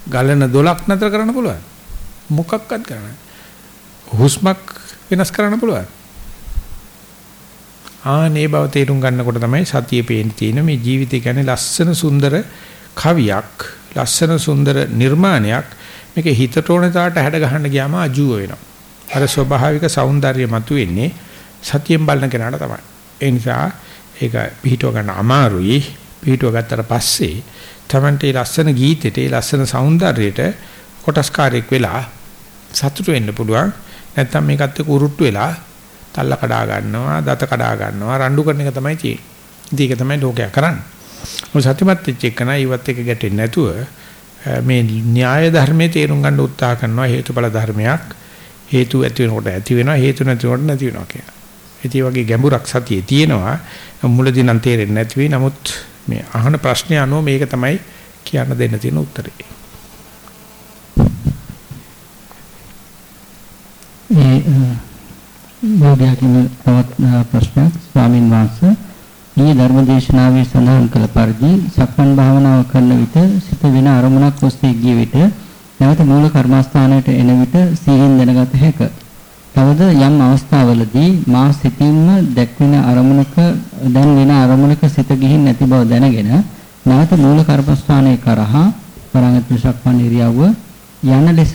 ගලන දොලක් නතර කරන්න පුළුවන්. මොකක්වත් කරන්න. හුස්මක් වෙනස් කරන්න පුළුවන්. ආනේ බව තේරුම් ගන්නකොට තමයි සතිය පේන්න තියෙන මේ ජීවිතය කියන්නේ ලස්සන සුන්දර කවියක්, ලස්සන සුන්දර නිර්මාණයක් මේක හිතට ඕන තාට හැඩ ගහන්න ගියාම අජුව වෙනවා. අර ස්වභාවික సౌందර්යය මතුවෙන්නේ සතියෙන් බලන කෙනාට තමයි. ඒ නිසා ඒක පිහිටව ගන්න අමාරුයි. පිහිටව ගත්තට පස්සේ තමන්ට ලස්සන ගීතෙට ලස්සන సౌందර්යයට කොටස්කාරයක් වෙලා සතුටු වෙන්න පුළුවන්. නැත්තම් මේකත් එක්ක උරුට්ටු වෙලා තල්ල කඩා ගන්නවා, දත කඩා ගන්නවා, රණ්ඩු කරන එක තමයි තියෙන්නේ. ඉතින් ඒක තමයි ලෝකයා කරන්නේ. මොකද සත්‍යමත් වෙච්ච එක නයි ඉවත් එක ගැටෙන්නේ නැතුව මේ න්‍යාය ධර්මයේ තේරුම් ගන්න උත්සාහ කරනවා හේතුඵල ධර්මයක් හේතු ඇති වෙනකොට ඇති වෙනවා හේතු නැති වෙනකොට නැති වෙනවා කියලා. ඒ වගේ ගැඹුරක් සතියේ තියෙනවා. මුලදී නම් තේරෙන්නේ නැති වෙයි. නමුත් මේ අහන ප්‍රශ්නේ අනුව මේක තමයි කියන්න දෙන්න තියෙන උත්තරේ. ඒ බෝධියකින් තවත් ප්‍රශ්නයක් ස්වාමින් වහන්සේ ඊයේ ධර්මදේශනාවේ සඳහන් කළ පරිදි සක්මන් භාවනාව කරන විට සිත වෙන අරමුණක් ඔස්සේ ගිය විට නැවත මූල කර්මස්ථානයට එන විට සිහින් දැනගත හැකිය. තවද යම් අවස්ථාවලදී මා සිතින්ම දැක්වෙන අරමුණක දැන් වෙන අරමුණක සිත ගිහින් නැති බව දැනගෙන නැවත මූල කර්මස්ථානයේ කරහා වරංගත් විසක්මන් ඉරියව්ව යන ලෙස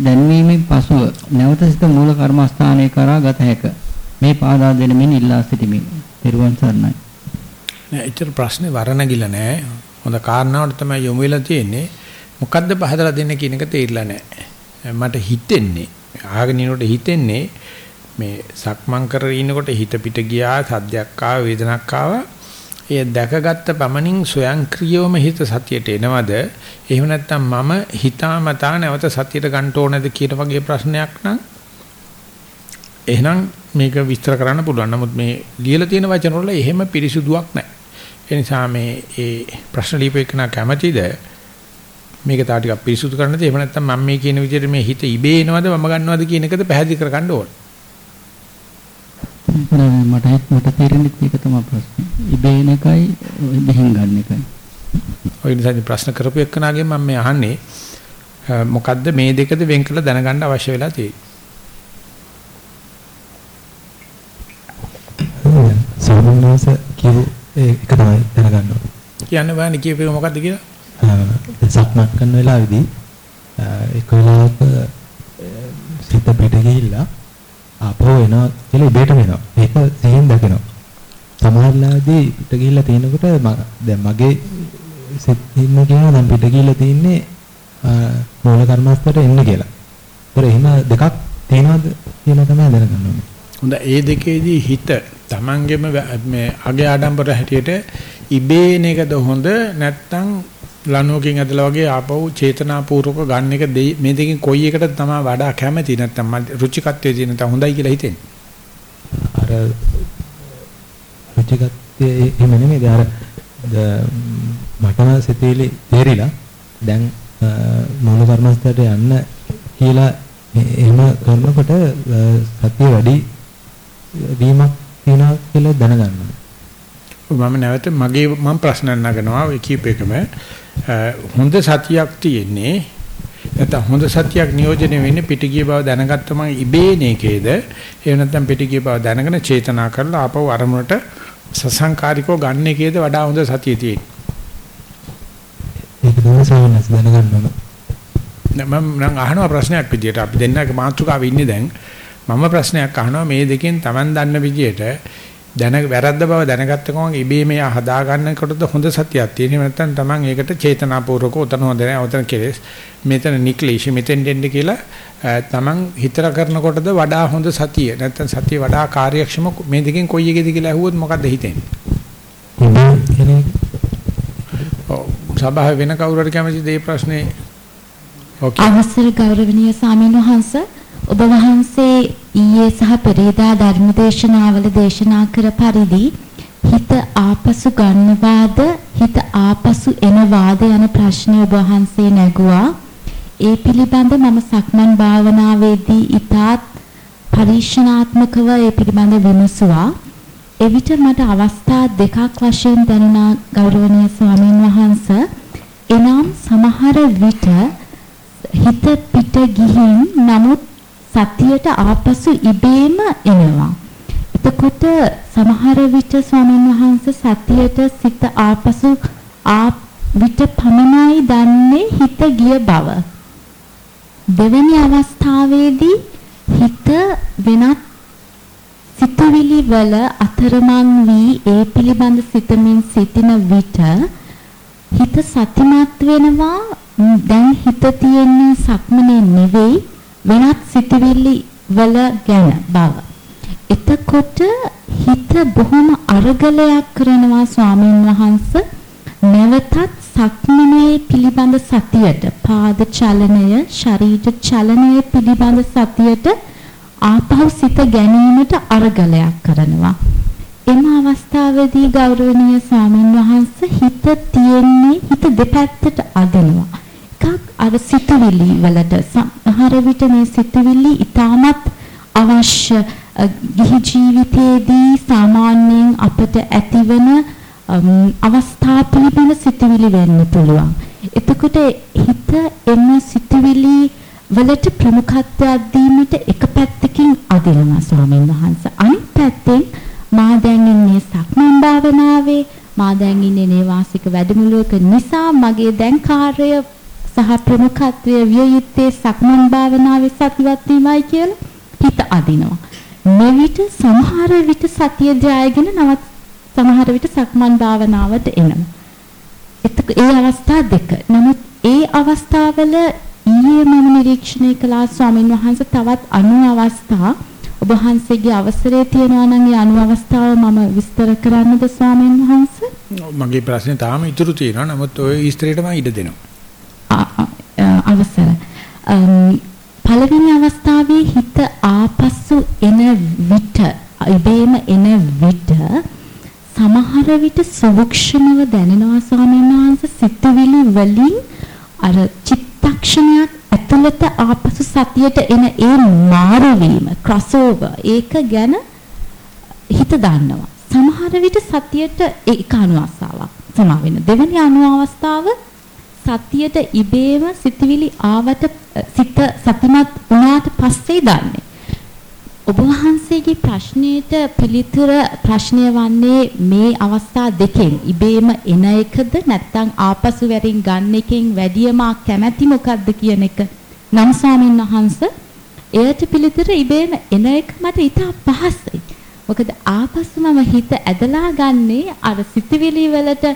දැන්වීමෙන් පසුව නැවත සිත මූල කර්මස්ථානයේ කරා ගත හැක මේ පාදා දෙනමින් ඉල්ලා සිටිමි. ත්‍රිවන් සරණයි. නෑ ඒතර ප්‍රශ්නේ වරණගිල නෑ. හොඳ කාරණාවට තමයි යොමු වෙලා තියෙන්නේ. මොකද්ද පහදලා දෙන්න කියන එක තේරිලා නෑ. මට හිතෙන්නේ ආගෙන ඉනකොට හිතෙන්නේ මේ සක්මන් කරගෙන ඉන්නකොට හිත පිට ගියා සද්දයක් ආවා වේදනක් ආවා ඒ දැකගත්ත පමණින් ස්වයංක්‍රීයවම හිත සතියට එනවද එහෙම නැත්නම් මම හිතාමතා නැවත සතියට ගන්න ඕනද කියන වගේ ප්‍රශ්නයක් නම් එහෙනම් මේක විස්තර කරන්න පුළුවන්. නමුත් මේ ලියලා තියෙන වචන වල එහෙම පිරිසුදුවක් නැහැ. ඒ නිසා මේ ඒ ප්‍රශ්න ලියපෙකන කැමැතිද මේක තා ටිකක් පිරිසුදු කරන්නද එහෙම නැත්නම් මම මේ කියන විදිහට මේ හිත ඉබේ එනවද මම ගන්නවද කියන එකද පැහැදිලි කරගන්න ඕන. මට මට තේරෙන්නේ ඒක තමයි ප්‍රශ්නේ. ඉබේ එන එකයි මෙහෙන් ගන්න එකයි. ඔය නිසා ප්‍රශ්න කරපු එක්කනාගෙන් මම මේ අහන්නේ මොකද්ද මේ දෙකද වෙන් කරලා දැනගන්න අවශ්‍ය වෙලා තියෙන්නේ. සාමාන්‍යස කියු ඒක තමයි දැනගන්න ඕනේ. කියන්න බෑනේ කියපේ මොකද්ද කියලා? සක්මන් කරන වෙලාවේදී එක වෙලාවක සිත පිට ගිහිල්ලා ආපහු එනවා කියලා ඉබේටම එනවා. ඒක සිහින් දකිනවා. සමහර වෙලාවදී පිට ගිහිල්ලා තියෙනකොට දැන් මගේ සිත ඉන්න කියනවා දැන් පිට ගිහිල්ලා තින්නේ මූල කර්මස්තයට එන්න කියලා. ඒතර එහෙම දෙකක් තියෙනවද කියලා තමයි දැනගන්න ඕනේ. හොඳ ඒ දෙකේදී හිත Tamanගෙම මේ අගේ ආඩම්බර හැටියට ඉබේන එකද හොඳ නැත්නම් ලනුවකින් ඇදලා වගේ ආපහු චේතනාපූර්වක ගන්න එක මේ දෙකෙන් කොයි එකටද තමයි වඩා කැමති නැත්නම් රුචිකත්වයේ තියෙන නැත්නම් හොඳයි කියලා හිතෙන්නේ. අර රුචිකත්වයේ එහෙම නෙමෙයි අර මටම සිතේලි තේරිලා දැන් මූල කර්මස්ථයට යන්න කියලා එහෙම කරනකොට සතිය වැඩි වීමක් තියෙනවා කියලා දැනගන්න. මම නැවත මගේ මම ප්‍රශ්න නගනවා ඔය කීප එකම. හොඳ සතියක් තියෙන්නේ. නැත්නම් හොඳ සතියක් නියෝජනය වෙන්නේ පිටිගිය බව දැනගත්තම ඉබේන එකේද? එහෙම නැත්නම් පිටිගිය බව දැනගෙන චේතනා කරලා ආපහු අරමුණට සසංකාරිකව ගන්න එකේද වඩා හොඳ සතිය තියෙන්නේ? ඒක. මම නම් අහනවා ප්‍රශ්නයක් විදියට. අපි දෙන්නගේ මාතෘකාවේ ඉන්නේ දැන් මම ප්‍රශ්නයක් අහනවා මේ දෙකෙන් Taman දන්න විදියට දැන වැරද්ද බව දැනගත්ත ගමන් ඉබේම යා හදා ගන්නකොටද හොඳ සතියක් තියෙන. එහෙම නැත්නම් Taman ඒකට චේතනාපූර්වක උතන හොඳ නැහැ. උතන කෙලෙස්. මෙතන නික්ලේශ මෙතෙන් දෙන්න කියලා Taman හිතර කරනකොටද වඩා හොඳ සතිය. නැත්නම් සතිය වඩා කාර්යක්ෂම මේ දෙකෙන් කොයි එකේද කියලා අහුවොත් මොකද්ද හිතෙන්නේ? සභාවේ වෙන කවුරු හරි කැමතිද මේ ප්‍රශ්නේ? ඔකේ. අවසර ගෞරවනීය සාමීන් වහන්ස ඔබ වහන්සේ ඊයේ සහ පෙරේදා ධර්මදේශනාවල දේශනා කර පරිදි හිත ආපසු ගන්නවාද හිත ආපසු එනවාද යන ප්‍රශ්නය ඔබ වහන්සේ නැගුවා. ඒ පිළිබඳ මම සක්මන් භාවනාවේදී ඊටත් පරීක්ෂණාත්මකව ඒ පිළිබඳ විමසුවා. එවිට මට අවස්ථා දෙකක් වශයෙන් දැනුණා ගෞරවනීය ස්වාමීන් වහන්ස එනම් සමහර විට හිත පිට ගිහින් නමුත් සතියට ආපසු ඉබේම එනවා. එතකොට සමහර විට ස්වාමීන් වහන්ස සතියට සිත ආපසු ආ විට පමණයි දන්නේ හිත ගිය බව. දෙවෙනි අවස්ථාවේදී හිත වෙනත් සිතුවිලි වල අතරමං වී ඒ පිළිබඳ සිතමින් සිටින විට හිත සතිමත් වෙනවා. දැන් හිත තියෙන්නේ සක්මනේ නෙවෙයි. වෙනත් සිතුවිලි වල ගැන බව. එතකොට හිත බොහොම අරගලයක් කරනවා ස්වාමීන් වහන්සේ නැවතත් සක්මනේ පිළිබඳ සතියට පාද චලනය ශරීර චලනය පිළිබඳ සතියට ආපහු සිත ගැනීමට අරගලයක් කරනවා. එම අවස්ථාවේදී ගෞරවනීය ස්වාමීන් වහන්සේ හිත තියෙන්නේ හිත දෙපැත්තට අදනවා. එකක් අර සිතුවිලි වලට සමහර විට මේ සිතුවිලි ඊටමත් අවශ්‍ය ගිහි ජීවිතයේදී සාමාන්‍යයෙන් අපට ඇතිවන අවස්ථා පිළිබඳ සිතුවිලි වෙන්න පුළුවන්. එතකොට හිත එම සිතුවිලි වලට ප්‍රමුඛත්වයක් දීමට එක පැත්තකින් අදිනවා ස්වාමීන් වහන්සේ. අනිත් පැත්තෙන් මා දැන් ඉන්නේ සක්මන් භාවනාවේ මා දැන් ඉන්නේ නේවාසික වැඩමුළුවක නිසා මගේ දැන් කාර්යය සහ ප්‍රමුඛත්වය විය යුත්තේ සක්මන් භාවනාවේ සතිවත් වීමයි කියලා හිත අදිනවා. මෙවිට සමහර විට සතිය ජයගෙන නවත් සමහර විට සක්මන් භාවනාවට එනවා. ඒ අවස්ථා දෙක. නමුත් ඒ අවස්ථාවල ඊයේ මම නිරීක්ෂණය කළා ස්වාමින් වහන්සේ තවත් අනු අවස්ථා ඔබ වහන්සේගේ අවසරය තියනවා නම් ඒ අනු අවස්ථාව මම විස්තර කරන්නද ස්වාමින් වහන්සේ? මගේ ප්‍රශ්නේ තාම ඉතුරු තියෙනවා. නමුත් ඔය ඉස්තරේට මම ඉඩ දෙනවා. අවසර. පළවෙනි අවස්ථාවේ හිත ආපසු එන විට ඉබේම එන විට සමහර විට සූක්ෂමව දැනෙනවා ස්වාමීන් වහන්සේ සිතුවිලි වලින් අර චිත්තක්ෂණයක් ඇතුළත ආපසු සතියට එන ඒ මාරු වීම ක්‍රොස්ஓවර් ඒක ගැන හිත දන්නවා සමහර විට සතියට ඒක අනුවස්සාවක් සමා වෙන දෙවෙනි අනුවස්ථාව සතියට ඉබේම සිතවිලි ආවට සිත සතිමත් වුණාට පස්සේ දන්නේ. ඔබ වහන්සේගේ ප්‍රශ්නයට පිළිතුර ප්‍රශ්නය වන්නේ මේ අවස්ථා දෙකෙන්. ඉබේම එන එකද නැත්නම් ආපසු වැරින් ගන්න එකෙන් වැඩියම කැමැති මොකද්ද කියන එක. නම් ස්වාමීන් වහන්සේ එයට පිළිතුර ඉබේම එන එක මට ඉතා පහසුයි. මොකද ආපසු මම හිත ඇදලා ගන්නේ අර සිතවිලි වලට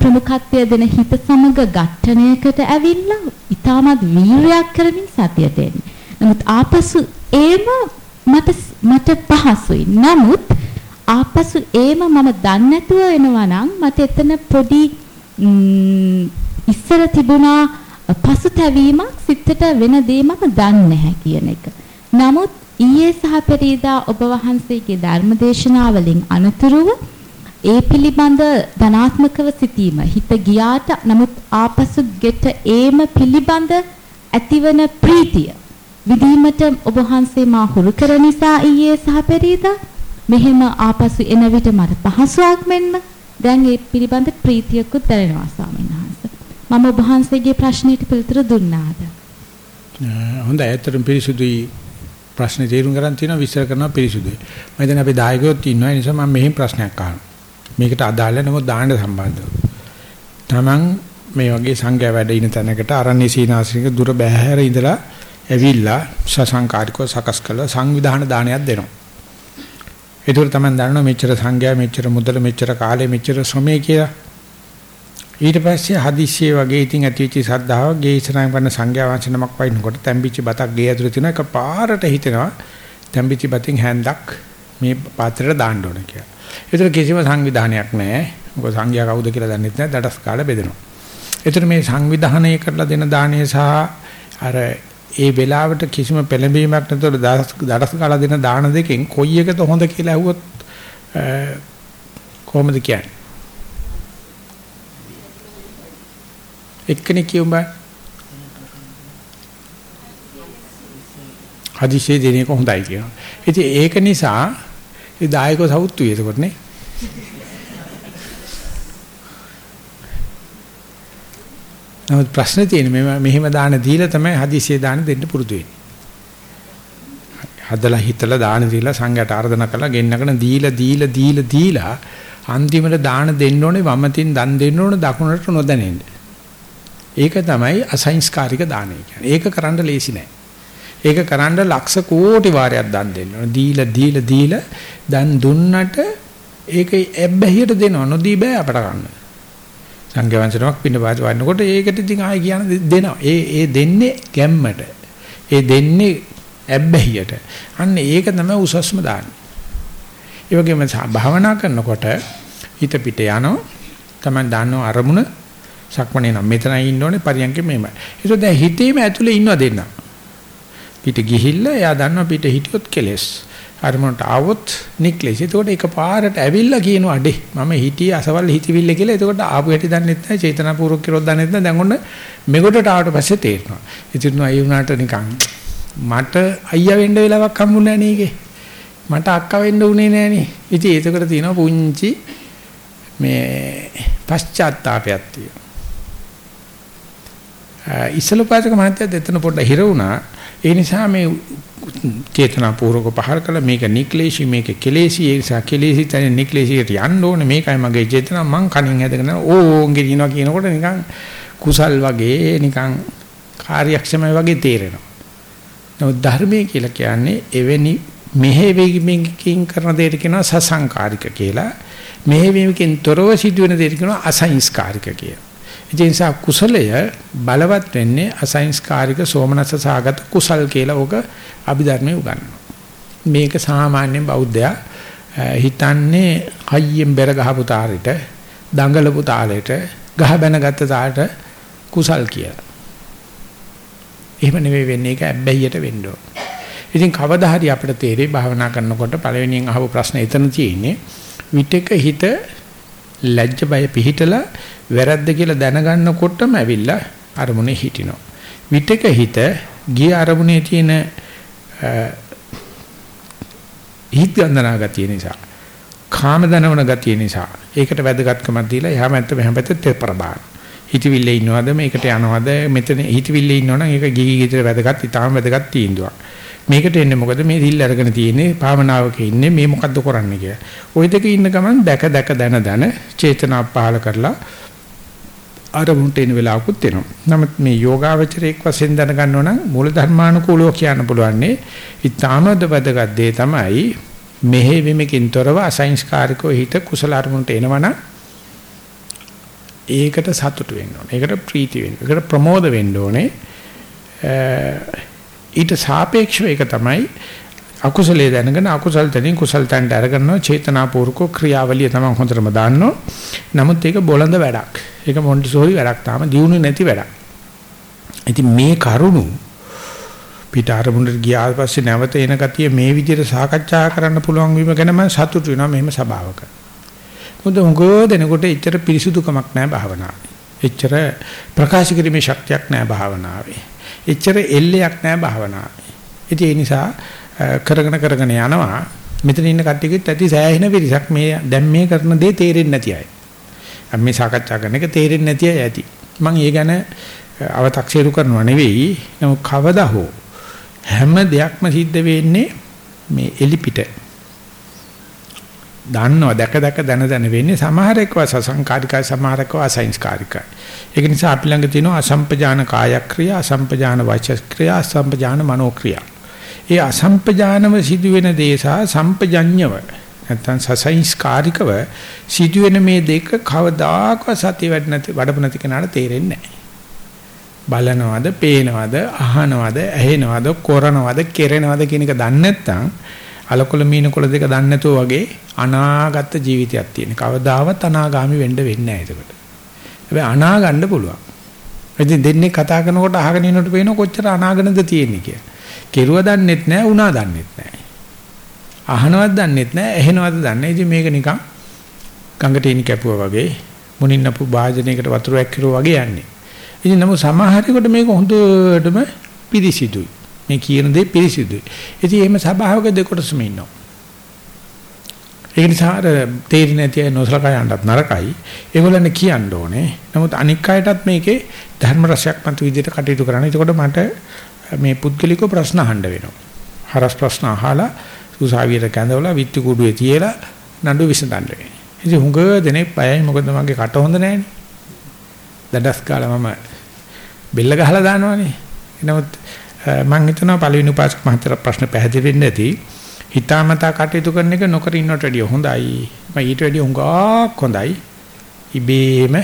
ප්‍රමුඛත්වය දෙන හිත සමග ඝට්ටණයකට ඇවිල්ලා ඊටමත් වීරයක් කරමින් සතියට එන්නේ. නමුත් ආපසු ඒම මට මට පහසුයි. නමුත් ආපසු ඒම මම දන්නේ නැතුව එනවා නම් මට එතන පොඩි ඉස්සර තිබුණා පසුතැවීමක් සිතට වෙන දේ මම දන්නේ නැහැ කියන එක. නමුත් ඊයේ සහ පෙරේදා ඔබ වහන්සේගේ ධර්මදේශනාවලින් අනතුරුව ඒ පිළිබඳ ධනාත්මකව සිටීම හිත ගියාට නමුත් ආපසු ගෙට ඒම පිළිබඳ ඇතිවන ප්‍රීතිය විදීමට ඔබ වහන්සේ මා හුරු කර නිසා ඊයේ සහ පෙරේදා මෙහෙම ආපසු එන විට මට පහසුවක් මෙන්න දැන් ඒ පිළිබඳ ප්‍රීතියකුත් දැනෙනවා ස්වාමීන් වහන්සේ. මම ඔබ වහන්සේගේ ප්‍රශ්නෙට පිළිතුරු දුන්නාද? හොඳයි ඇත්තටම පිරිසුදුයි ප්‍රශ්නේ තේරුම් ගන්න තියෙනවා විස්තර කරනවා පිරිසුදුයි. මම දැන් අපි දායකයෝත් ඉන්නවා ඒ නිසා මම මෙහෙම ප්‍රශ්නයක් අහනවා. මේකට අදාළ නමුත් දාන්න සම්බන්ධව. Taman මේ වගේ සංඝයා වැඩ ඉන තැනකට අරණ්‍ය සීනාසනික දුර බැහැර ඉඳලා ඇවිල්ලා සසංකාරිකව සකස් කළ සංවිධාන දානයක් දෙනවා. ඒතර තමයි දන්නවා මෙච්චර සංඝයා මෙච්චර මුදල මෙච්චර කාලේ මෙච්චර ශ්‍රමය කියලා. ඊට පස්සේ හදිස්සිය වගේ ඉතින් ඇතිවෙච්ච සද්ධාව ගේ ඉස්සරහින් වන්න සංඝයා වංශ නමක් වයින්කොට තැම්බිච්ච බතක් ගේ ඇතුලේ තියෙන එක පාරට හිතෙනවා තැම්බිච්ච බතින් හැන්දක් මේ පාත්‍රයට දාන්න ඕන කියලා. ඒතර කිසිම සංවිධානයක් නැහැ. මොකද සංඝයා කවුද කියලා දන්නෙත් නැහැ. දඩස් කාලා බෙදෙනවා. ඒතර මේ සංවිධානය කරලා දෙන දාණය සහ අර ඒ වෙලාවට කිසිම පෙළඹීමක් නැතුව දඩස් කාලා දෙන දාන දෙකෙන් කොයි එකද හොඳ කියලා අහුවොත් කොහොමද කියන්නේ? එක්කෙනෙක් කියුඹා හදිසියේ දෙන එක හොඳයි කියනවා. ඉතින් ඒක නිසා ඒ දායකව සවුත්තුයි එතකොට නේ. නමුත් ප්‍රශ්නේ තියෙන්නේ මේ මෙහෙම දාන දීලා තමයි හදිසියේ දාන දෙන්න පුරුදු වෙන්නේ. හදලා හිතලා දාන දීලා සංඝයට ආර්දනා කරලා ගෙන්නගෙන දීලා දීලා දීලා දීලා අන්තිමට දාන දෙන්න ඕනේ වමතින් දන් දෙන්න ඕනේ දකුණට නොදැනෙන්න. ඒක තමයි අසංස්කාරික දානය කියන්නේ. ඒක කරන්න ලේසි නෑ. ඒක කරන්න ලක්ෂ කෝටි වාරයක් දන් දෙන්න ඕනේ. දීලා දීලා දීලා දන් දුන්නට ඒක ඇබ්බැහියට දෙනව නොදී බෑ අපට ගන්න. සංඝවංශනමක් පින්න පාත වන්නකොට ඒකට ඉතින් ආයෙ කියන දෙනවා. ඒ ඒ දෙන්නේ ගැම්මට. ඒ දෙන්නේ ඇබ්බැහියට. අන්න ඒක තමයි උසස්ම දාන්නේ. ඒ වගේම භාවනා කරනකොට හිත පිට යනවා. තමයි දන්නව අරමුණ සක්මණේ නම් මෙතනයි ඉන්න ඕනේ පරියන්කේ මෙහෙමයි. ඒක දැන් හිතේම ඇතුලේ ඉන්නව දෙන්න. පිට ගිහිල්ලා එයා දන්නවා පිට හිටියොත් කෙලස්. අරමුණට ආවොත් නික්ලෙස්. එතකොට එකපාරට ඇවිල්ලා කියනවා අඩේ මම හිටියේ අසවල් හිතවිල්ල කියලා. එතකොට ආපු හැටි දන්නෙත් නැහැ. චේතනාපූර්වක කිරොත් දන්නෙත් නැහැ. දැන් ඔන්න මෙගොඩට ආවට පස්සේ තේරෙනවා. ඉතින් නෝ අය උනාට නිකන් මට අයියා වෙන්න වෙලාවක් හම්බුනේ නැහැ නේගේ. මට අක්කා වෙන්න උනේ නැහැ නේ. ඉතින් ඒකට තියෙනවා පුංචි මේ පශ්චාත්තාවයක් තියෙනවා. ඉස්සලපාතක මහත්තයා දෙතන පොඩ්ඩ හිර වුණා. ඒ නිසා මේ චේතනාපූර්වක පහල කළ මේක නික්ලේශී මේක කෙලේශී ඒ නිසා කෙලේශී තැන නික්ලේශීට යන්න ඕනේ මේකයි මගේ චේතනාව මං කණින් ඇදගෙන ඕංගේ දිනවා කියනකොට නිකන් කුසල් වගේ නිකන් කාර්යක්ෂමයි වගේ තේරෙනවා. නමුත් ධර්මයේ කියලා කියන්නේ එවැනි මෙහෙවීමකින් කරන දෙයට කියනවා සසංකාරික කියලා. මෙහෙවීමකින් තොරව සිදුවෙන දෙයට කියනවා අසංස්කාරික කියලා. ඒ නිසා කුසලය බලවත් වෙන්නේ අසංස්කාරික සෝමනස්ස සාගත කුසල් කියලා ඕක අභිධර්මයේ උගන්වනවා. මේක සාමාන්‍ය බෞද්ධයා හිතන්නේ හයියෙන් බෙර ගහපු තාරෙට දඟලපු තාලෙට ගහ බැනගත්ත තාලට කුසල් කියලා. එහෙම නෙවෙයි වෙන්නේ ඒක ඇබ්බැහියට වෙන්න ඕන. ඉතින් කවදා හරි අපිට තේරෙයි භාවනා කරනකොට පළවෙනියෙන් අහපු ප්‍රශ්න එතන තියෙන්නේ විතක හිත ලැජ්ජ බය පිහිටලා වැරද්ද කියලා දැනගන්නකොටම ඇවිල්ලා අරමුණේ හිටිනවා. විතක හිත ගිය අරමුණේ තියෙන හිත ගන්ධනා ගතිය නිසා කාම දනවන ගතිය නිසා ඒකට වැදගත්කමක් දීලා එහා මැත්ත මෙහා පැත්ත තෙපරබාන හිතවිල්ලේ ඉන්නවද? මේකට යනවද? මෙතන හිතවිල්ලේ ඉන්නවනම් ඒක ගිහි ගෙදර වැදගත් ඊටාම වැදගත් තීන්දුවක්. මේකට එන්නේ මොකද මේ දිල් අරගෙන තියෙන්නේ භාවනාවක ඉන්නේ මේ මොකද්ද කරන්නේ කියලා. ওই දෙක ඉන්න ගමන් දැක දැක දන දන චේතනා පහල කරලා අරමුණට එන වෙලාවකුත් එනවා. නමුත් මේ යෝගාවචරයක් වශයෙන් දැනගන්නව නම් මූල ධර්මානුකූලව කියන්න පුළුවන්නේ ඊටාමද වැදගත් දේ තමයි මෙහෙ විමකින් තොරව අසංස්කාරිකව හිත කුසල අරමුණට එනවනම් ඒකට සතුටු වෙන්න ඕනේ. ඒකට ප්‍රීති වෙන්න. ඒකට ප්‍රමෝද වෙන්න ඕනේ. ඊට සාපේක්ෂව ඒක තමයි අකුසලයේ දැනගෙන අකුසල් තනින් කුසල් තන්ට අරගෙනව චේතනාපූර්වක ක්‍රියාවලිය තමයි හොඳටම දාන්නෝ. නමුත් ඒක බොළඳ වැඩක්. ඒක මොන්ටිසෝරි වැඩක් තාම දියුණු නැති වැඩක්. ඉතින් මේ කරුණු පිටාරමුණට ගියාට පස්සේ නැවත එන ගතිය මේ විදිහට සාකච්ඡා කරන්න පුළුවන් වීම ගැන මම සතුටු වෙනවා මෙහෙම සභාවක. මොකද උගෝ දෙනකොට එච්චර පිරිසුදුකමක් නැහැ භාවනාවේ. එච්චර ප්‍රකාශ කිරීමේ ශක්තියක් නැහැ භාවනාවේ. එච්චර එල්ලයක් නැහැ භාවනාවේ. ඉතින් ඒ නිසා කරගෙන කරගෙන යනවා මෙතන ඉන්න කට්ටියකෙත් ඇති සෑහෙන පිරිසක් මේ දැන් මේ කරන දේ තේරෙන්නේ නැති අය. අපි මේ සාකච්ඡා කරන එක තේරෙන්නේ නැති අය ඇති. මම ඒ ගැන අව탁සීරු කරනවා නෙවෙයි. නමුත් කවදා හෝ හැම දෙයක්ම සිද්ධ වෙන්නේ මේ එලිපිට. දන්නවා දැක දැක දන දන වෙන්නේ සමහර එක්ක සසංකාරිකයි සමහර එක්ක අසංස්කාරිකයි. ඒක නිසා අපි ළඟ තියෙනවා අසම්පජාන කායක්‍රියා, අසම්පජාන වචස්ක්‍රියා, අසම්පජාන මනෝක්‍රියා. ඒ අසම්පජානව සිදුවෙන දේ සහ සම්පජඤ්ඤව නැත්තම් සසංස්කාරිකව සිදුවෙන මේ දෙක කවදාකවත් සතිය වැඩ නැති වඩපු නැති කෙනාට තේරෙන්නේ නැහැ. බලනවද, පේනවද, අහනවද, ඇහෙනවද, කරනවද, කෙරෙනවද කියන එක දන්නේ නැත්නම් අලකොල මීනකොල දෙක දන්නේ නැතුව වගේ අනාගත ජීවිතයක් තියෙන. කවදාවත් අනාගාමි වෙන්න වෙන්නේ නැහැ ඒකට. හැබැයි අනා ගන්න පුළුවන්. ඉතින් දෙන්නේ කතා කරනකොට අහගෙන ඉන්නකොට පේන කොච්චර අනාගනද තියෙන්නේ කියලා. කෙරුව දන්නෙත් නැහැ, උනා දන්නෙත් නැහැ. අහනවත් දන්නෙත් නැහැ, ඇහෙනවත් දන්නේ. ඉතින් මේක නිකන් ගඟට ඉනි කැපුවා වගේ මුණින් අපු භාජනයකට වතුර ඇක්කිරුවා වගේ යන්නේ. ඉතින් නමුත් සමහරෙකුට මේක හොඳටම පිරිසිදුයි. මේ කියන දේ පිරිසිදුයි. ඉතින් එහෙම සබාවක දෙකොටසම ඉන්නවා. ඒ නිසා අර තේරෙන්නේ නැති අය නොසලකා යන්නත් නරකයි. ඒගොල්ලන් කියන්න ඕනේ. නමුත් අනික් අයටත් මේකේ ධර්ම රසයක් මත විදිහට කටයුතු කරන්න. එතකොට මට මේ පුද්ගලිකව ප්‍රශ්න අහන්න වෙනවා. හරස් ප්‍රශ්න අහලා උසාවියට කැඳවලා විත්ති කුඩුවේ තියලා නඩු විසඳන්න වෙනවා. ඉතින් හුඟ දෙනෙක් බයයි මොකද මගේ කට හොඳ නැහැනේ. දඩස් කාලා මම බෙල්ල ගහලා දානවනේ. නමුත් මම හිතනවා පළවෙනි උපාසක මහත්තයා ප්‍රශ්න පැහැදිලි වෙන්න ඇති. හිතාමතා කටයුතු කරන එක නොකර ඉන්නට වැඩිය හොඳයි. මම ඊට වැඩිය හුඟක් හොඳයි. ඉබේම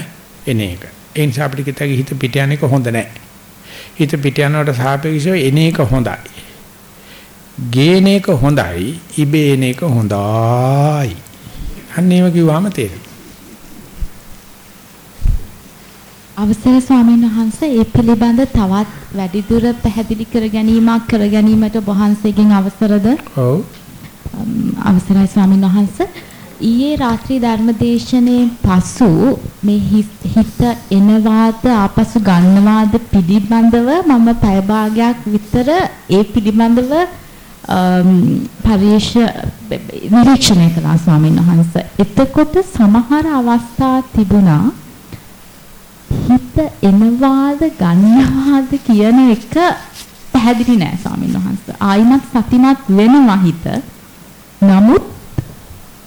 එන එක. ඒ නිසා අපිට කිතගේ හිත පිට යන එක හොඳ නැහැ. හිත පිට යනවට සාපේක්ෂව එන එක හොඳයි. ගේන එක හොඳයි. ඉබේ එන එක හොඳයි. අන්න ඒව කිව්වම තේරෙනවා. අවසර ස්වාමීන් වහන්සේ ඒ පිළිබඳ තවත් වැඩිදුර පැහැදිලි කර ගැනීමක් කර ගැනීමට වහන්සේගෙන් අවසරද? ඔව්. අවසරයි ස්වාමීන් වහන්සේ. ඊයේ රාත්‍රී ධර්මදේශනයේ පසු මේ හිත එනවාද ආපසු ගන්නවාද පිළිබඳව මම පැය භාගයක් විතර ඒ පිළිබඳව පරිේශ නිරීක්ෂණය කළා ස්වාමීන් වහන්සේ. එතකොට සමහර අවස්ථා තිබුණා හිත එනවාද ගන්නවාද කියන එක පැහැදිලි නෑ ස්වාමීන් වහන්සේ. ආයිමත් සතිමත් වෙනවා හිත. නමුත්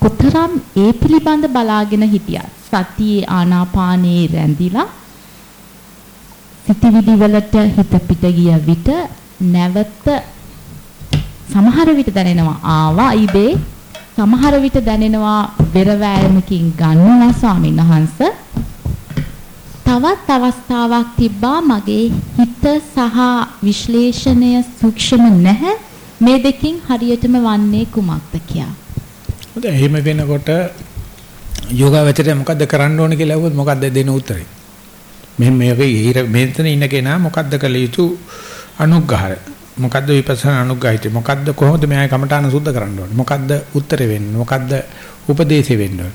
කොතරම් ඒ පිළිබඳ බලාගෙන හිටියත් සතියේ ආනාපානයේ රැඳිලා සිතවිලි වලට හිත පිට ගිය විට නැවත සමහර විට දැනෙනවා ආවා ඉබේ සමහර විට දැනෙනවා බෙර වෑයමකින් ගන්නවා ස්වාමීන් වහන්සේ තවත් අවස්ථාවක් තිබ්බා මගේ හිත සහ විශ්ලේෂණය සූක්ෂම නැහැ මේ දෙකින් හරියටම වන්නේ කුමක්ද කියා. හොඳයි එහෙම වෙනකොට යෝගාවචරය මොකද්ද කරන්න ඕන කියලා අහුවොත් මොකද්ද දෙන උත්තරේ? මෙහෙම මේක මෙතන ඉන්න කෙනා මොකද්ද කළ යුතු අනුග්‍රහය. මොකද්ද විපස්සනා අනුග්‍රහිතේ? මොකද්ද කොහොමද මෙයා කමඨාන සුද්ධ කරන්න ඕනේ? මොකද්ද උත්තර වෙන්නේ? මොකද්ද උපදේශය වෙන්න?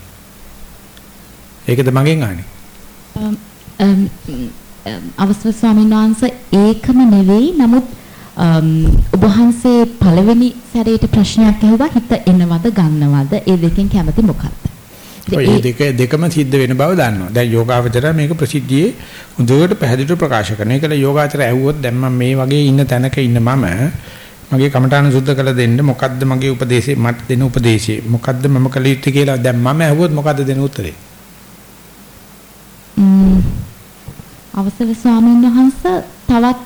ඒකද මගෙන් අහන්නේ. අවස්ථ ස්වාමීන් වහන්සේ ඒකම නෙවෙයි නමුත් ඔබ වහන්සේ පළවෙනි සැරේට ප්‍රශ්නයක් ඇහුවා හිත එනවද ගන්නවද ඒ දෙකෙන් කැමති මොකක්ද? ඒ දෙක දෙකම සිද්ධ වෙන බව දන්නවා. දැන් යෝගාවචරය මේක ප්‍රසිද්ධියේ හොඳට පැහැදිලිව ප්‍රකාශ කරනවා. ඒකල යෝගාචරය ඇහුවොත් දැන් මම මේ වගේ ඉන්න තැනක ඉන්න මම මගේ කමඨාන සුද්ධ කළ දෙන්න මොකද්ද මගේ උපදේශේ මට දෙන උපදේශේ මොකද්ද මම කළ යුත්තේ කියලා දැන් මම ඇහුවොත් මොකද්ද දෙන උත්තරේ? අවසර ස්වාමීන් වහන්ස තවත්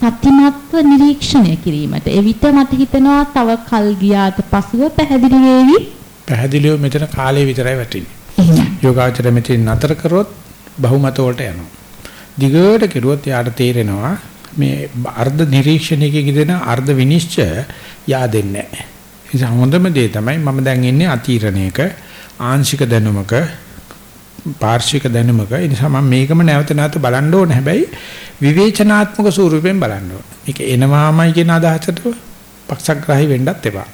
සත්‍යමත්ව නිරීක්ෂණය කිරීමට. එවිට මට හිතෙනවා තව කල් ගියාට පසුව පැහැදිලි වේවි. පැහැදිලිව මෙතන කාලේ විතරයි වැටෙන්නේ. යෝගාචර මෙතන නතර කරොත් බහුමත වලට යනවා. දිගට කෙරුවොත් යාට තේරෙනවා මේ අර්ධ නිරීක්ෂණයකින් දෙන අර්ධ විනිශ්චය yaadෙන්නේ නැහැ. ඒ හොඳම දේ තමයි මම දැන් ඉන්නේ අතීරණයක ආංශික දැනුමක පාර්ශික දැනුමක. ඒ නිසා මම මේකම නැවත නැවත බලන්න ඕනේ. හැබැයි විවේචනාත්මක ස්වරූපයෙන් බලන්න ඕනේ. මේක එනවාමයි කියන අදහසට පක්ෂග්‍රාහී වෙන්නත් එපා.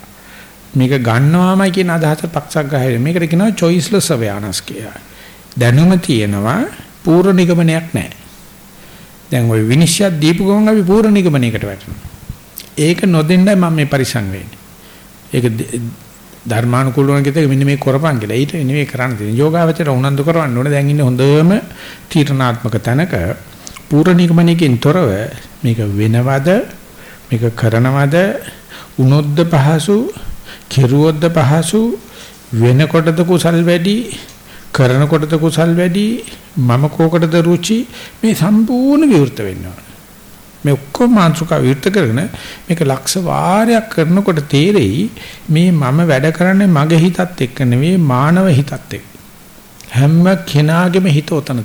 මේක ගන්නවාමයි කියන අදහසට පක්ෂග්‍රාහී වෙන්න. මේකට කියනවා choiceless awareness කියලා. දැනුම තියෙනවා පූර්ව නිගමනයක් නැහැ. දැන් ওই විනිශ්චය දීපු ගමන් අපි පූර්ව නිගමනයකට වැටෙනවා. ඒක නොදෙන්නයි මම මේ පරිසං වෙන්නේ ඒක ධර්මානුකූලව කියතේ මෙන්න මේ කරපන් කියලා. ඊට නෙවෙයි කරන්න තියෙන්නේ. යෝගාවචර උනන්දු කරවන්න ඕනේ. දැන් ඉන්නේ හොඳම තීරණාත්මක තැනක පූර්ණ නිගමනයකින් තොරව මේක වෙනවද? මේක කරනවද? උනොද්ද පහසු? කෙරුවොද්ද පහසු? වෙනකොටද කුසල් වැඩි? කරනකොටද කුසල් වැඩි? මම කෝකටද රුචි? මේ සම්පූර්ණ විවෘත වෙනවා මේ ඔක්කොම මානසිකව විවෘත කරගෙන මේක ලක්ෂ වාරයක් කරනකොට තේරෙයි මේ මම වැඩ කරන්නේ මගේ හිතත් එක්ක නෙවෙයි මානව හිතත් එක්ක. හැම කෙනාගේම හිත උතන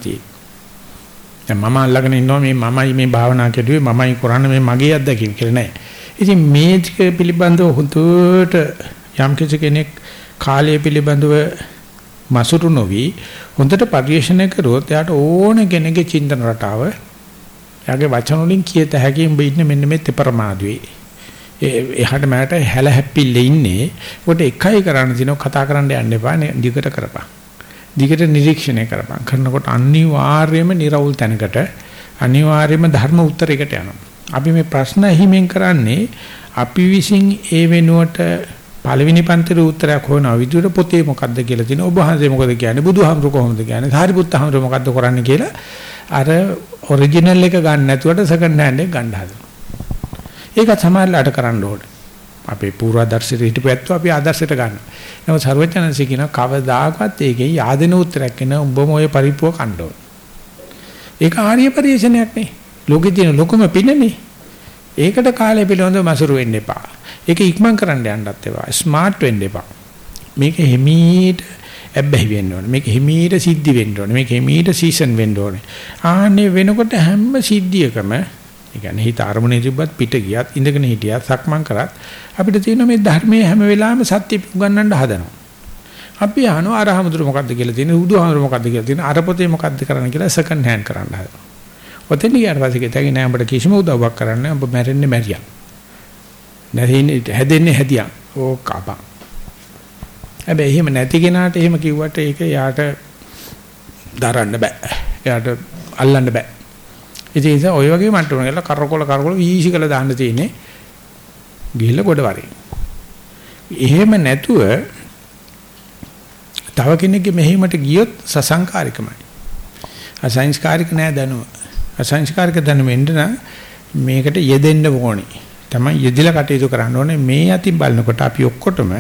දැන් මම අල්ලගෙන ඉන්නවා මේ මමයි මේ භාවනා කෙරුවේ මමයි කරන්නේ මේ මගේ අත්දැකීම කියලා නෑ. ඉතින් මේ පිළිබඳව හුදුට යම් කෙනෙක් කාලය පිළිබඳව මසුරු නොවි හොඳට පරිශීලනය කරොත් එයාට ඕන කෙනෙකුගේ චින්තන රටාව එයාගේ වචන වලින් කියත හැකි උඹ ඉන්නේ මෙන්න මේ තෙපරමාදුවේ. ඒ එහාට මට හැල හැප්පිල්ලේ ඉන්නේ. උකට එකයි කරන්න තියෙනවා කතා කරන්න යන්න එපා දිගට කරපන්. දිගට නිරීක්ෂණය කරපන්. කරනකොට අනිවාර්යයෙන්ම निराවුල් තැනකට අනිවාර්යයෙන්ම ධර්ම උත්තරයකට යනවා. අපි මේ ප්‍රශ්න ඇහිමෙන් කරන්නේ අපි විසින් ඒ වෙනුවට පළවෙනි පන්තිරේ උත්තරයක් හොයනවා විදුර පොතේ මොකද්ද කියලා තියෙන ඔබ වහන්සේ මොකද කියන්නේ බුදුහාමුදුර කොහොමද කියන්නේ සාරිපුත්ත හාමුදුර මොකද්ද කරන්නේ කියලා අර ඔරිජිනල් එක ගන්න නැතුවට සෙකන්ඩ් හෑන්ඩ් එක ගන්න හදනවා. ඒක සමාජලට කරන්න ඕනේ. අපේ පූර්වාදර්ශයට හිටපු ඇත්තෝ අපි ආදර්ශයට ගන්න. නමුත් ਸਰවඥාන්සේ කියන කවදාකවත් ඒකේ yaadena උත්තරයක් එන උඹම ඔය පරිප්පුව කන්න ඕන. ඒක ආර්ය පරිශ්‍රණයක් නේ. ලෝකේ තියෙන ලොකුම පිනනේ. ඒකට කාලය පිළිබඳව මසුරු වෙන්න එපා. ඒක ඉක්මන් කරන්න යන්නත් එපා. ස්මාර්ට් වෙන්න එපා. මේක හිමීට ඇබ්බැහි වෙන්න ඕනේ. මේක හිමීට සිද්ධි වෙන්න ඕනේ. මේක හිමීට සීසන් වෙන්න ඕනේ. ආන්නේ වෙනකොට හැම සිද්ධියකම ඒ කියන්නේ හිත අරමුණේ තිබ්බත් පිට ගියත් ඉඳගෙන හිටියත් සක්මන් කරත් අපිට තියෙන මේ ධර්මයේ හැම වෙලාවෙම සත්‍ය උගන්වන්න හදනවා. අපි අහනවා අරහමදුර මොකද්ද කියලා තියෙන බුදුහාමර මොකද්ද කියලා තියෙන අර පොතේ මොකද්ද කරන්න කියලා සෙකන්ඩ් හෑන්ඩ් කරන්න හදනවා. ඔතෙන් ගියාට පස්සේ කිව්වා නෑ අපිට කිසිම උදව්වක් කරන්න නෑ ඔබ මැරෙන්නේ මැරියා. නැහින්නේ හැදෙන්නේ හැදියා. ඕක කපා. හැබැයි එහෙම නැති කෙනාට එහෙම කිව්වට ඒක යාට දරන්න බෑ. යාට අල්ලන්න බෑ. ඉතින් ඒ ඔය වගේ මට්ටම ගල කරකොල කරකොල වීසි කළ දාන්න තියෙන්නේ. ගිහිල්ලා ගොඩ වරේ. එහෙම නැතුව තව කෙනෙක්ගේ මෙහෙමට ගියොත් සසංකාරිකමයි. අසංස්කාරික නෑ දැනුම. අසංස්කාරික දැනුම එන්න මේකට යෙදෙන්න ඕනේ. තමයි යෙදිලා කටයුතු කරන්න ඕනේ. මේ අතින් බලනකොට අපි ඔක්කොටම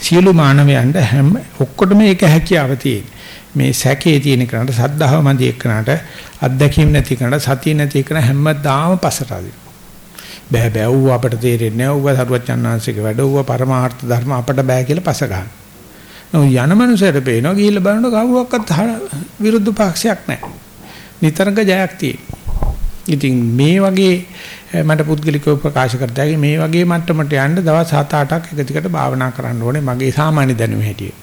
සියලු මානවයන්ට හැම ඔක්කොටම ඒක හැකියාව තියෙන. මේ සැකේ තියෙන කෙනාට සද්ධාව මැදි එක්කනට අත්දැකීම් නැති කෙනාට සතිය නැති කෙනා හැමදාම පස්සට ආදී. බෑ බෑ ඌ අපට තේරෙන්නේ නැහැ ඌ සරුවචන්නාංශික වැඩ ඌ පරමාර්ථ ධර්ම අපට බෑ කියලා පස්ස ගන්න. නෝ යන මනුස්සයට පේනවා ගිහිල්ලා බලනකොට කවුරක්වත් විරුද්ධ පක්ෂයක් නැහැ. නිතරක ජයක් තියෙන. ඉතින් මේ වගේ මට පුද්ගලිකව ප්‍රකාශ කරතයි මේ වගේ මට්ටමට යන්න දවස් 7-8ක් එක දිගට භාවනා කරන්න ඕනේ මගේ සාමාන්‍ය දැනුම හැටියට.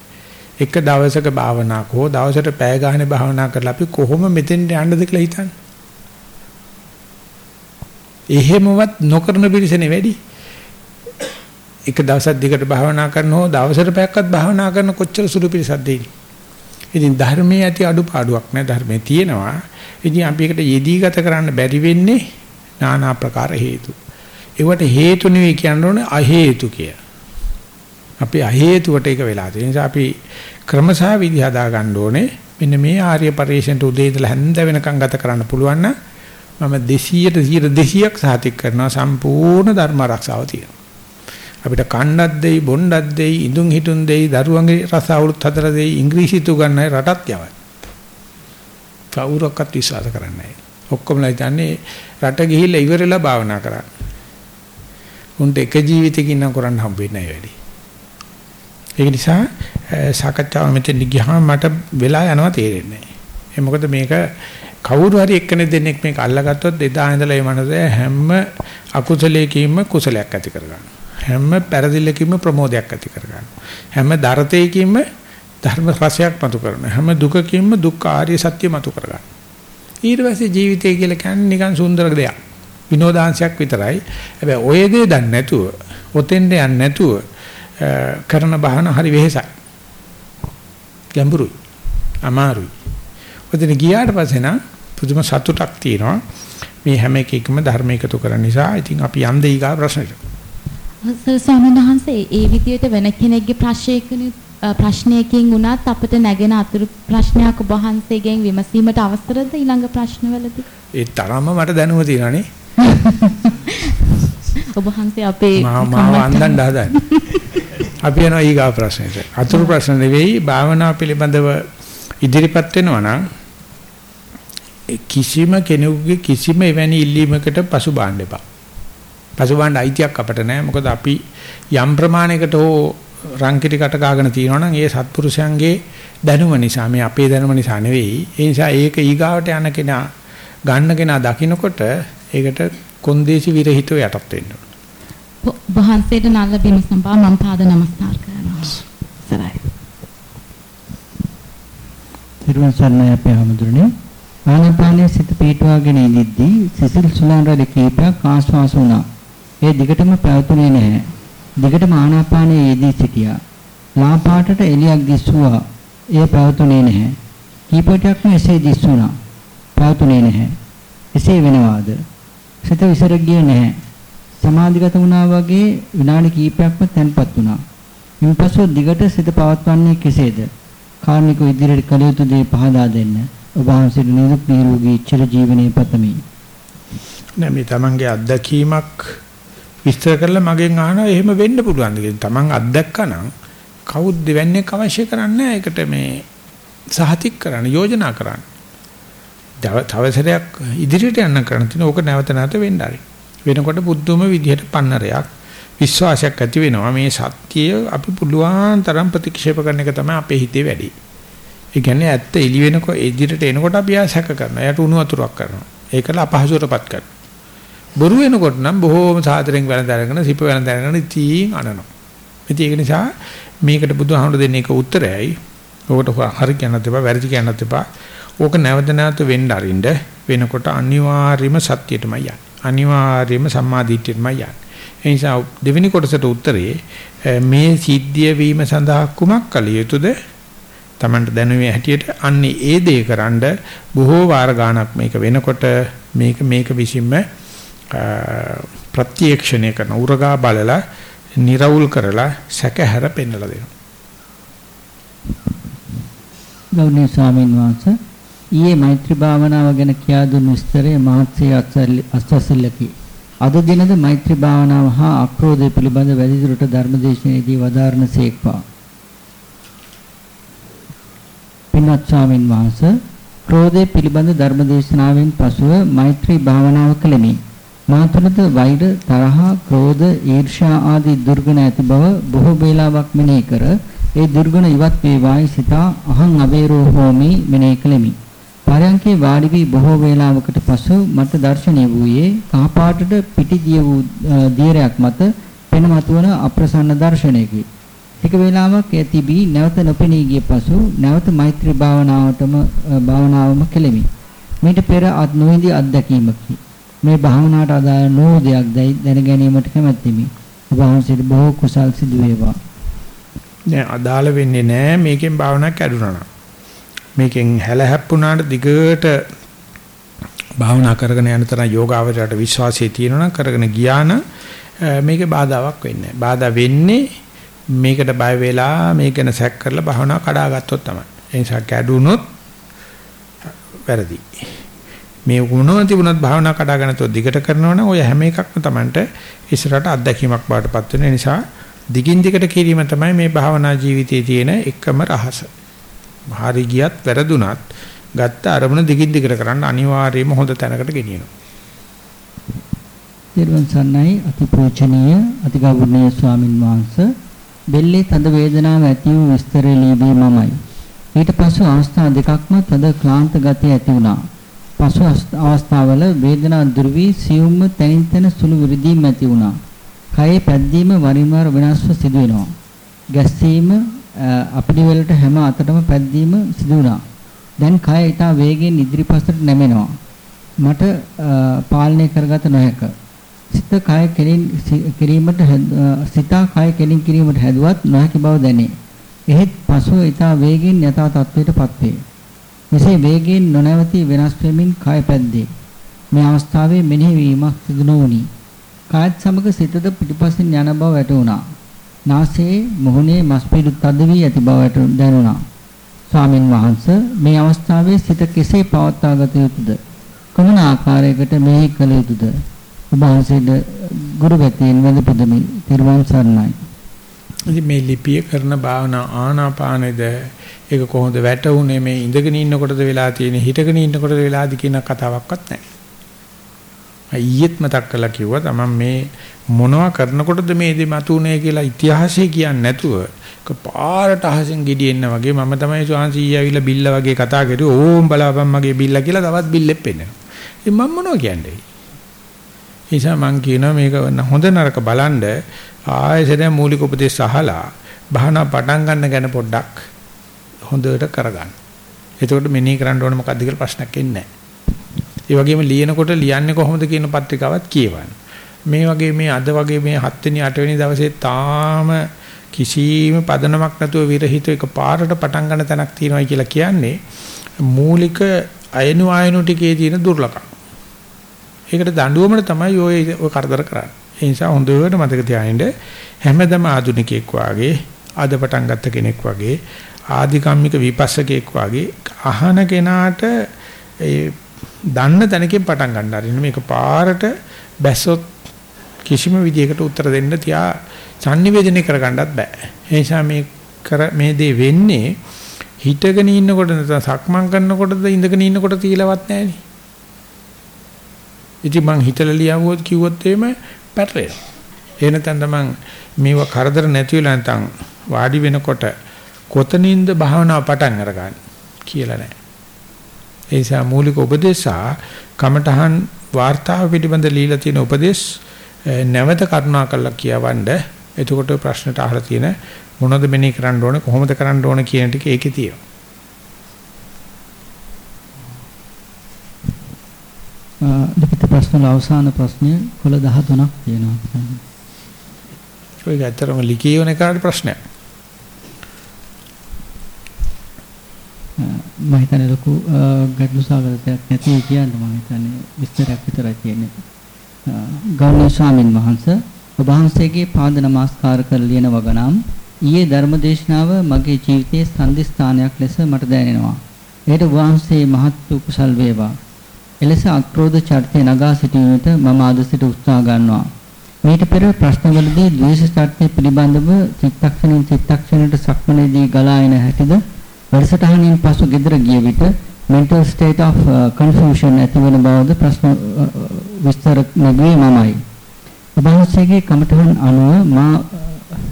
එක දවසක භාවනාවක් හෝ දවසට පැය ගානේ භාවනා කරලා අපි කොහොම මෙතෙන්ට යන්නද කියලා හිතන්නේ. එහෙමවත් නොකරන පිරිසනේ වැඩි. එක දවසක් දිගට භාවනා කරනෝ දවසට පැයක්වත් භාවනා කරන කොච්චර සුළු පිරිසක්ද ඉතින් ධර්මයේ ඇති අඩුපාඩුවක් නෑ ධර්මයේ තියෙනවා. ඉතින් අපි එකට යෙදී ගත කරන්න බැරි වෙන්නේ নানা ප්‍රකාර හේතු. ඒවට හේතු නෙවෙයි කියන්න අ හේතු කිය. අපි අ හේතුවට ඒක වෙලා තියෙන නිසා අපි ක්‍රමසහ විදි හදා ගන්න ඕනේ. මෙන්න මේ ආර්ය පරිශ්‍රයට උදේ ඉඳලා හැන්ද වෙනකන් ගත කරන්න පුළුවන් නම් මම 200ට 200ක් සාතික් කරනවා සම්පූර්ණ ධර්ම ආරක්ෂාව තියෙනවා. අපිට කණ්ඩක් දෙයි බොණ්ඩක් දෙයි ඉදුන් හිටුන් දෙයි දරුවන්ගේ රස අවුරුත් හතර දෙයි ඉංග්‍රීසි තු ගන්නයි රටත් යවයි. කවුරක්වත් විශ්වාස කරන්නේ නැහැ. ඔක්කොමලා හිතන්නේ රට ගිහිල්ලා ඉවරලා භාවනා කරන්න. උන්ට එක ජීවිතකින් නම් කරන්න හම්බෙන්නේ නැහැ වැඩි. ඒක නිසා සාකච්ඡාව මෙතෙන් ගියාම මට වෙලා යනවා තේරෙන්නේ නැහැ. ඒ මොකද මේක කවුරු හරි එක්කෙනෙක් දෙන්නෙක් මේක අල්ලගත්තොත් එදා ඉඳලා මේ මනස හැම අකුසලයකින්ම කුසලයක් ඇති කරගන්නවා. හැම පෙරදිල්ලකින්ම ප්‍රමෝදයක් ඇති කරගන්නවා. හැම දරතයකින්ම ධර්ම රසයක් මතු කරනවා. හැම දුකකින්ම දුක්ඛ ආර්ය සත්‍ය මතු කරගන්නවා. ඊට පස්සේ ජීවිතය කියලා කියන්නේ නිකන් සුන්දර දෙයක්. විනෝදාංශයක් විතරයි. හැබැයි ඔය දේ දන්නේ නැතුව, ඔතෙන්ද යන්නේ නැතුව කරන බහන හරි වෙහෙසයි. ගැඹුරුයි. අමාරුයි. ඔතන ගියාට පස්සේ නම් පුදුම සතුටක් තියෙනවා. මේ හැම එකකම ධර්ම එකතු කරන නිසා ඉතින් අපි යන්නේ ඊගා ප්‍රශ්නෙට. සර් ස්වාමීන් වහන්සේ ඒ විදිහට වෙන කෙනෙක්ගේ ප්‍රශ්නයකින් ප්‍රශ්නයකින් උනත් අපිට නැගෙන අතුරු ප්‍රශ්නයක් ඔබ වහන්සේගෙන් විමසීමට අවසරද ඊළඟ ප්‍රශ්නවලදී? ඒ තරම්ම මට දැනුම තියෙනනේ. [LAUGHS] ඔබ වහන්සේ අපේ මාව අන්දන් හදන්නේ. අපි යනවා ඊගා ප්‍රශ්නෙට. අතුරු ප්‍රශ්න නෙවෙයි භාවනා පිළිබඳව ඉදිරිපත් වෙනවා නම් කිසිම කෙනෙකුගේ කිසිම එවැනි ඉල්ලීමකට පසුබාන්න එපා. පසුබාන්න අයිතියක් අපිට නැහැ. මොකද අපි යම් ප්‍රමාණයකට හෝ රංකිටි කට ගාගෙන තියෙනවා නම් ඒ සත්පුරුෂයන්ගේ දැනුම නිසා මේ අපේ දැනුම නිසා නෙවෙයි. ඒ නිසා ඒක ඊගාවට යන කෙනා ගන්න කෙනා දකින්නකොට ඒකට කොන්දේසි විරහිතව යටත් වෙන්න ඕන. වහන්සේට නල්ල බිම සම්පා මම පාද නමස්කාර කරනවා. සරයි. තිරුවන් සරණයි අපේ හැමදෙරනේ. ආනාපානයේ සිත පිටවාගෙන ඉඳිද්දී සිසිල් සුලං රැලි කීපයක් ආශ්වාස වුණා. ඒ දිගටම පැවතුනේ නැහැ. දිගටම ආනාපානයේ යෙදී සිටියා. ලා පාටට එළියක් දිස්සුවා. එය පැවතුනේ නැහැ. කීපටයක්ම එසේ දිස්සුණා. පැවතුනේ නැහැ. එසේ වෙනවාද? සිත විසර ගියේ නැහැ. සමාධිගත වුණා වගේ විනාඩි කිහිපයක්ම තැන්පත් වුණා. ඉන්පසු දිගට සිත පවත්වන්නේ කෙසේද? කාර්මික ඉදිරියට කළ යුතු දේ පහදා දෙන්න. ඔබ වහන්සේට නිරුක් නිරෝගී චිර ජීවනයේ පතමි. නෑ මේ තමන්ගේ අත්දැකීමක් විස්තර කරලා මගෙන් අහනවා එහෙම වෙන්න පුළුවන්ද කියලා. තමන් අත්දැක්කනම් කවුද දෙවන්නේ අවශ්‍ය කරන්නේ ඒකට මේ සහතික කරන්න යෝජනා කරන්න. තව සැරයක් ඉදිරියට යන්න කරන්න තියෙන ඕක නැවත නැවත වෙන්න ආරි. වෙනකොට බුද්ධම විදිහට පන්නරයක් විශ්වාසයක් ඇති වෙනවා මේ සත්‍යය අපි පුළුවන් තරම් ප්‍රතික්ෂේප කරන එක තමයි අපේ හිතේ වැඩි. ඒ කියන්නේ ඇත්ත එළි වෙනකොට ඉදිරියට එනකොට අපි ආසක කරනවා. එයාට උණු වතුරක් කරනවා. ඒකල අපහසුරපත් කරනවා. බොරු වෙනකොට නම් බොහෝම සාදරෙන් වැළඳ අරගෙන සිප වැළඳ අරගෙන ඉතින් අනනවා. ඉතින් ඒක නිසා මේකට බුදුහාමුදුරු දෙන්නේ එක උත්තරයයි. ඕකට හරි කියන්නත් එපා, වැරදි කියන්නත් එපා. ඕක නැවත නැවත වෙන්න අරින්න වෙනකොට අනිවාර්යම සත්‍යයටමයි යන්නේ. අනිවාර්යයෙන්ම සම්මාදිට්ඨියටමයි යන්නේ. ඒ නිසා දෙවෙනි කොටසට උත්තරේ මේ සිද්ධිය වීම සඳහා කුමක් කළ යුතුද? Tamanට දැනුමේ හැටියට අන්නේ ඒ දේ කරන්ඩ බොහෝ වාර ගාණක් මේක වෙනකොට මේක මේක විසින්ම ප්‍රත්‍යක්ෂණය කරන උරගා බලලා निराවුල් කරලා සැකහැර පෙන්නලා දෙනවා. ගෞරවනීය ස්වාමීන් වහන්සේ ඊයේ මෛත්‍රී භාවනාව ගැන කියා දුන් විස්තරය මහත්සේ අත්සල්ලකි. අද දිනද මෛත්‍රී භාවනාව හා අක්‍රෝධය පිළිබඳ වැඩිදුරට ධර්මදේශනයේදී වදාරන සේක්වා. පින්වත් ස්වාමින් වහන්සේ ක්‍රෝධය පිළිබඳ ධර්මදේශනාවෙන් පසුව මෛත්‍රී භාවනාව කළෙමි. මා තුළද වෛර, තරහ, ක්‍රෝධ, ඊර්ෂ්‍යා ආදී දුර්ගුණ ඇති බව බොහෝ වේලාවක් මෙනෙහි කර ඒ දුර්ගුණ ඉවත් වේවායි සිතා අහං අවේරෝ හෝමි මෙනෙහි කළෙමි. පරයන්කේ වාඩි වී බොහෝ වේලාවකට පසු මට දැర్శණය වූයේ කහපාටට පිටිදිය වූ දියරයක් මත පෙන මතුවන අප්‍රසන්න දර්ශනයකි. ටික වේලාවක් එය තිබී නැවත නොපෙනී ගිය පසු නැවත මෛත්‍රී භාවනාවටම භාවනාවම කෙලෙමි. මීට පෙර අත් නොවිඳි අත්දැකීමකි. මේ භාවනාවට අදාළ නෝ දෙයක් දැන ගැනීමට කැමැත්තෙමි. ඔබ වහන්සේට බොහෝ කුසල් සිදු වේවා. නෑ අදාළ වෙන්නේ නෑ මේකෙන් භාවනාවක් ඇදුනා මේකෙන් හැල හැප්පුණාට දිගට භාවනා කරගෙන යන තරම් යෝගාවචරයට විශ්වාසය තියෙනවා කරගෙන ගියා නම් මේකේ බාධාවක් වෙන්නේ නැහැ. බාධා වෙන්නේ මේකට බය වෙලා මේක ගැන සැක කරලා භාවනාව කඩාගත්තොත් තමයි. ඒ නිසා කැඩුනොත් වැරදි. මේ වුණොත් තිබුණත් භාවනා කඩාගෙන තෝ දිගට කරනවනම් ඔය හැම එකක්ම Tamanට ඉස්සරහට අත්දැකීමක් බාටපත් වෙන නිසා දිගින් දිගට කිරීම තමයි මේ භාවනා ජීවිතයේ තියෙන එකම රහස. හරි ගියත් වැරදුනත් ගත්ත අරමුණ දිගින් දිගට කරන්න අනිවාර්යයෙන්ම හොඳ තැනකට ගෙනියනවා. දේරුවන් සන්නයි අතිපූජනීය අතිගෞරවනීය ස්වාමින් වහන්සේ බෙල්ලේ තද වේදනාව ඇති වූ විස්තර ලීබී මමයි. ඊට පසු අවස්ථා දෙකක්ම තද ක්ලාන්ත ගතිය ඇති වුණා. පසු අවස්ථාවල වේදනා දුර වී සියුම්ම තනින් තන සුළු විරිදීම් ඇති වුණා. කයේ පැද්දීම වරින් වර වෙනස්ව සිදු වෙනවා. ගැස්සීම අපිරිවෙලට හැම අතටම පැද්දීම සිදු වුණා. දැන් කය ඊට වේගෙන් ඉදිරිපසට නැමෙනවා. මට පාලනය කරගත නොහැක. සිත කය කෙලින් කිරීමට සිතා කය කෙලින් කිරීමට හැදුවත් නොහැකි බව දැනේ. එහෙත් පසුව ඊට වේගෙන් යථා තත්වයටපත් වේ. මෙසේ වේගෙන් නොනවති වෙනස් වෙමින් කය පැද්දේ. මේ අවස්ථාවේ මෙනෙහි වීමක් සිදු නොවුනි. කායත් සමග සිතද පිටිපසින් යන බව වැටුණා. නාසයේ මුහුණේ මස් පිඩු තද වී ඇති බව දැනුණා. ස්වාමින් වහන්සේ මේ අවස්ථාවේ සිත කෙසේ පවත්වා ගත යුතුද? කොමන ආකාරයකට මෙහි කළ යුතුද? ඔබ වහන්සේට ගුරු ගැතියෙන් වැඳ පුදමි. තිරුවන් සරණයි. ඉතින් මේ ලිපිය කරන භාවනා ආනාපානෙද ඒක කොහොමද වැටුනේ මේ ඉඳගෙන ඉන්නකොටද වෙලා තියෙන්නේ හිටගෙන ඉන්නකොටද වෙලාද කියන කතාවක්වත් නැහැ. ඊයේත් මතක් කරලා කිව්වා තමන් මේ මොනවා කරනකොටද මේ දේ මතුනේ කියලා ඉතිහාසය කියන්නේ නැතුව පාරට අහසෙන් ගෙඩියෙන්න වගේ මම තමයි ස්වාංශී ඊයවිලා බිල්ල වගේ කතා කරුවේ ඕම් බලාපන් මගේ බිල්ල කියලා තවත් බිල්ලෙත් පෙන්නනවා. ඉතින් මම මොනවා කියන්නේ? නිසා මං කියනවා මේක හොඳ නරක බලන්ඩ ආයෙසෙන් මූලික උපදේශ අහලා භාවනා පටන් ගන්න ගැන පොඩ්ඩක් හොඳට කරගන්න. එතකොට මෙනෙහි කරන්න ඕන මොකක්ද කියලා ප්‍රශ්නයක් එන්නේ නැහැ. ඒ වගේම ලියනකොට ලියන්නේ කොහොමද කියන පත්‍රිකාවත් කියවන්න. මේ වගේ මේ අද වගේ මේ 7 වෙනි 8 වෙනි දවසේ තාම කිසිම පදනමක් නැතුව විරහිත එක පාරට පටන් ගන්න තැනක් තියෙනවා කියලා කියන්නේ මූලික අයනු ආයනු ටිකේ තියෙන දුර්ලභකම්. ඒකට දඬුවමන තමයි ඔය ඔය කරදර කරන්නේ. ඒ නිසා හොඳට මතක තියාගන්න හැමදම ආධුනිකයෙක් වාගේ අද පටන් ගත්ත කෙනෙක් වගේ ආධිකම්මික විපස්සකෙක් වගේ අහන කෙනාට ඒ දන්න තැනකින් පටන් ගන්න හරින මේක පාරට බැස්සොත් කිසිම විදියකට උත්තර දෙන්න තියා sannivedana කරගන්නත් බෑ. ඒ නිසා මේ කර මේ දේ වෙන්නේ හිටගෙන ඉන්නකොට නැත්නම් සක්මන් කරනකොටද ඉඳගෙන ඉන්නකොට තියලවත් නැහෙනි. ඉතින් මං හිතලා ලියවුවොත් කිව්වොත් එහෙම පැටලෙනවා. ඒ නැත්නම් තමන් මේව කරදර නැති වෙලා නැත්නම් වාඩි වෙනකොට කොතනින්ද භාවනාව පටන් අරගන්නේ කියලා නෑ. ඒ නිසා මූලික උපදේශා කමඨහන් වාර්තාව පිළිබඳ ලීලා තියෙන උපදේශ නැවත කරුණා කරලා කියවන්න එතකොට ප්‍රශ්නට අහලා තියෙන මොනවද මෙනේ කරන්න ඕනේ කොහොමද කරන්න ඕනේ කියන ටික ඒකේ තියෙනවා ලිඛිත ප්‍රශ්න අවසාන ප්‍රශ්නය කොළ 13ක් තියෙනවා. ඒක ඇත්තටම ලිඛියවන කාට ප්‍රශ්නයක්. මම හිතන්නේ ලොකු ගැටලු සාගතයක් නැති කියන්න මම හිතන්නේ විස්තරයක් විතරයි තියෙන්නේ. ගෞරවනීය ස්වාමින් වහන්සේ ඔබ වහන්සේගේ පාද නමස්කාර කර ලියන වගනම් ඊයේ ධර්මදේශනාව මගේ ජීවිතයේ සම්දිස්ථානයක් ලෙස මට දැනෙනවා. ඒට වහන්සේ මහත් කුසල් වේවා. එලෙස අක්‍රෝධ චර්තය නගා සිටීමට මම අද සිට උත්සාහ ගන්නවා. මීට පෙර ප්‍රශ්නවලදී ද්වේෂ චර්තය පිළිබඳව චිත්තක්ෂණින් චිත්තක්ෂණයට සක්මනේදී ගලා එන හැටිද වැඩසටහනින් පසු ගෙදර ගිය විට mental state of uh, confusion ඇතිවන බවද ප්‍රශ්න uh, විස්තර නැගුවේ මමයි. ඔබවහන්සේගේ කමඨහන් අනුව මා uh,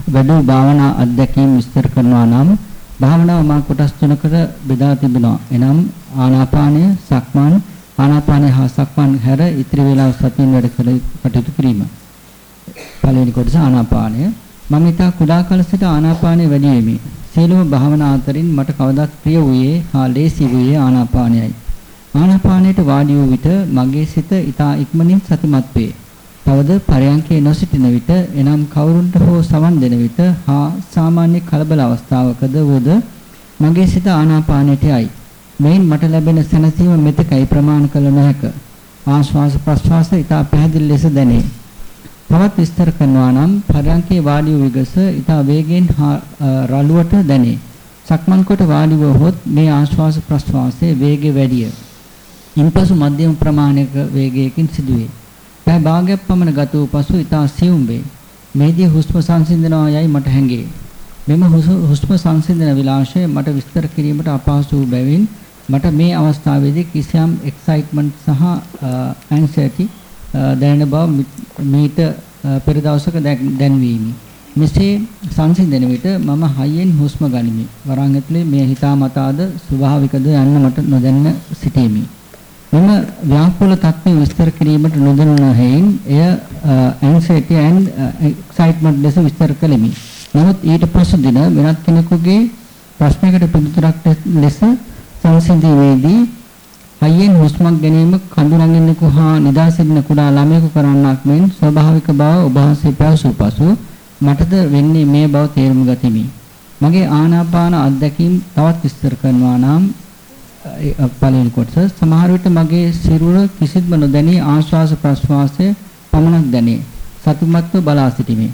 වැඩි භාවනා අධ්‍යක්ීම් විස්තර කරනවා නම් භාවනාව මා කොටස් තුනකට බෙදා තිබෙනවා. එනම් ආනාපානය, සක්මන්, ආනාපානය හා සක්මන් හැර ඉතිරි වේලාව සතියෙන් වැඩ කළ කටයුතු කිරීම. පළවෙනි කොටස ආනාපානය. මම ඊට කුඩා කල සිට ආනාපානය වැඩි වෙමි. සියලුම භාවනා අතරින් මට කවදාත් ප්‍රිය වූයේ හා ලේසි වූයේ ආනාපානයයි. ආනාපානයට වාඩි වූ විට මගේ සිත ඊතා ඉක්මනින් සතිමත් වේ. තවද පරයන්කේ නොසිටින විට එනම් කවුරුන්ට හෝ සවන් දෙන විට හා සාමාන්‍ය කලබල අවස්ථාවකද වුද මගේ සිත ආනාපානයට යයි. මෙයින් මට ලැබෙන සැනසීම මෙතකයි ප්‍රමාණ කළ නොහැක. ආශ්වාස ප්‍රශ්වාස ඊතා පැහැදිලි ලෙස දැනේ. තවත් විස්තර කරනවා නම් පරයන්කේ වාඩි වූ විගස ඊතා වේගෙන් රළුවට දැනේ. සක්මන් කොට වාඩි වූහොත් මේ ආශ්වාස ප්‍රශ්වාසයේ වේගය වැඩිය. ඉන්පසු මධ්‍යම ප්‍රමාණයක වේගයකින් සිදුවේ. පැය භාගයක් පමණ ගත වූ පසු ඊතා සියුම් වේ. මේදී හුස්ම සංසිඳනවා යයි මට හැඟේ. මෙම හුස්ම සංසිඳන විලාසය මට විස්තර කිරීමට අපහසු වූ බැවින් මට මේ අවස්ථාවේදී කිසියම් එක්සයිට්මන්ට් සහ ඇන්සයිටි දැනෙන බව මීට පෙර දවසක දැන්වීමි. මෙසේ සංසිඳන විට මම හයියෙන් හුස්ම ගනිමි. වරන් ඇතුලේ මේ හිතාමතාද ස්වභාවිකද යන්න මට නොදැන්න සිටීමි. මෙම ව්‍යාකූල තත්ත්වය විස්තර කිරීමට නොදැනුන හේයින් එය anxiety and excitement ලෙස විස්තර කළෙමි. නමුත් ඊට පසු දින වෙනත් කෙනෙකුගේ ප්‍රශ්නයකට පිළිතුරක් ලෙස සංසිඳීමේදී හයියෙන් හුස්මක් ගැනීම කඳුරංගෙන්නෙකු හා නිදා සිටින කුඩා ළමයෙකු කරන්නක් මෙන් ස්වභාවික බව ඔබ වහන්සේ පැවසූ පසු මටද වෙන්නේ මේ බව තේරුම් ගතිමි. මගේ ආනාපාන අත්දැකීම් තවත් විස්තර කරනවා නම් පළවෙනි කොටස සමහර විට මගේ සිරුර කිසිත්ම නොදැනී ආශ්වාස ප්‍රශ්වාසය පමණක් දැනේ. සතුටුමත්ව බලා සිටිමි.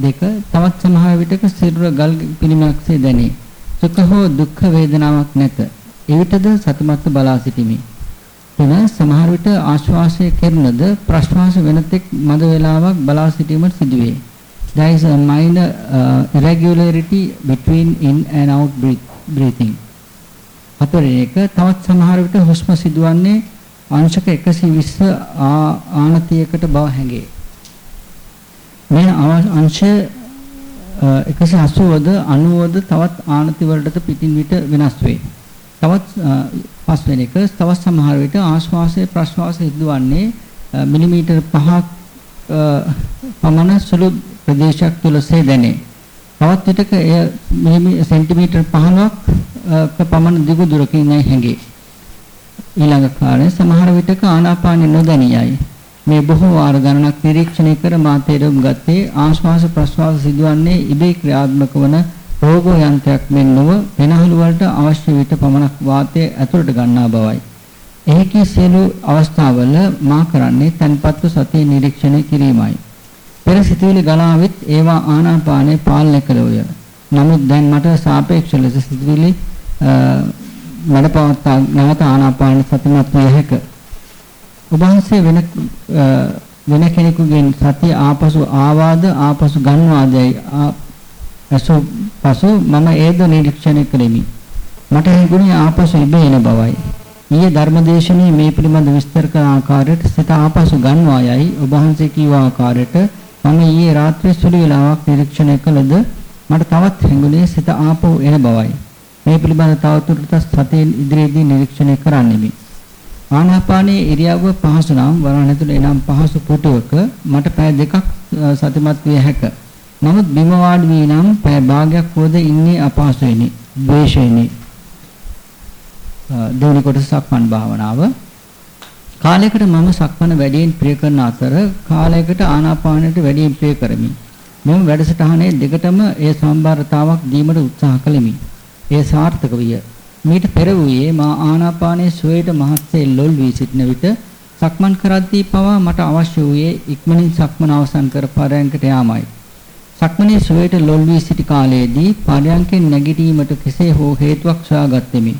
දෙක තවත් සමහර විටක සිරුර ගල් පිළිමයක්සේ දැනේ. සුඛ හෝ දුක්ඛ වේදනාවක් නැත. එවිටද සතුටුමත්ව බලා සිටිමි. තුන සමහර විට ආශ්වාසය කෙරෙනද ප්‍රශ්වාස වෙනතෙක් මද වේලාවක් බලා සිටීමට සිදුවේ. there is a minor uh, irregularity between in and out breathing හතරෙන් එක තවත් සමහර විට හුස්ම සිදුවන්නේ අංශක 120 ආනතියකට බව හැඟේ. මේ අංශ uh, 180ද 90ද තවත් ආනති වලට පිටින් විට වෙනස් වේ. තවත් පස්වෙනි එක තවත් සමහර විට ආශ්වාසය ප්‍රශ්වාසය සිදුවන්නේ මිලිමීටර් 5ක් පමණ සුළු ප්‍රදේශයක් තුල සේදෙනේ. තවත් විටක එය මිලි සෙන්ටිමීටර් 15ක් පමණ දිගු දුරකින් හැඟේ. ඊළඟ කාලේ සමහර විටක ආනාපානෙ නොදැනියයි. මේ බොහෝ වාර ගණනක් නිරීක්ෂණය කර මා තේරුම් ගත්තේ ආශ්වාස ප්‍රශ්වාස සිදුවන්නේ ඉබේ ක්‍රියාත්මක වන රෝග යන්ත්‍රයක් මෙන් නොව වෙනහළු වලට අවශ්‍ය විට පමණක් වාතය ඇතුළට ගන්නා බවයි. එහි සියලු අවස්ථාවල මා කරන්නේ තන්පත්තු සතිය නිරීක්ෂණය කිරීමයි. පෙර සිතුවිලි ගලාවිත් ඒවා ආනාපානය පාලනය කළෝය. නමුත් දැන් මට සාපේක්ෂ ලෙස සිතුවිලි වැඩපවත්වා නැවත ආනාපාන සතිමත් විය හැක. ඔබ වහන්සේ වෙන වෙන කෙනෙකුගෙන් සතිය ආපසු ආවාද ආපසු ගන්නවාදයි අසු පසු මම ඒද නිරීක්ෂණය කළෙමි. මට හිගුණේ ආපසු ඉබේ එන බවයි. ඊයේ ධර්මදේශනයේ මේ පිළිබඳ විස්තර කරන ආකාරයට සිත ආපසු ගන්නවා යයි ඔබ වහන්සේ කීව ආකාරයට මම ඊයේ රාත්‍රියේ සුළු වේලාවක් නිරීක්ෂණය කළද මට තවත් හැඟුණේ සිත ආපහු එන බවයි. මේ පිළිබඳ තවදුරටත් සතියෙන් ඉදිරියේදී නිරීක්ෂණය කරන්නෙමි. ආනාපානයේ ඉරියව්ව පහසු නම් වරණ ඇතුළේ එනම් පහසු පුටුවක මට පැය දෙකක් සතිමත් විය හැක. නමුත් බිම වාඩි වී නම් පැය භාගයක් වුවද ඉන්නේ අපහසුයිනි. ද්වේෂයිනි. දෙවනි කොටස සක්මන් භාවනාව කාලයකට මම සක්මන වැඩියෙන් ප්‍රිය කරන අතර කාලයකට ආනාපානයට වැඩියෙන් ප්‍රිය කරමි. මෙම වැඩසටහනේ දෙකටම ඒ සම්බරතාවක් දීමට උත්සාහ කළෙමි. ඒ සාර්ථක විය. මීට පෙර වූයේ මා ආනාපානයේ සුවයට මහත්සේ ලොල් වී සිටින විට සක්මන් කරද්දී පවා මට අවශ්‍ය වූයේ ඉක්මනින් සක්මන අවසන් කර පරයන්කට යාමයි. සක්මනේ සුවයට ලොල් වී සිටි කාලයේදී පරයන්කෙන් නැගිටීමට කෙසේ හෝ හේතුවක් සොයාගත්ෙමි.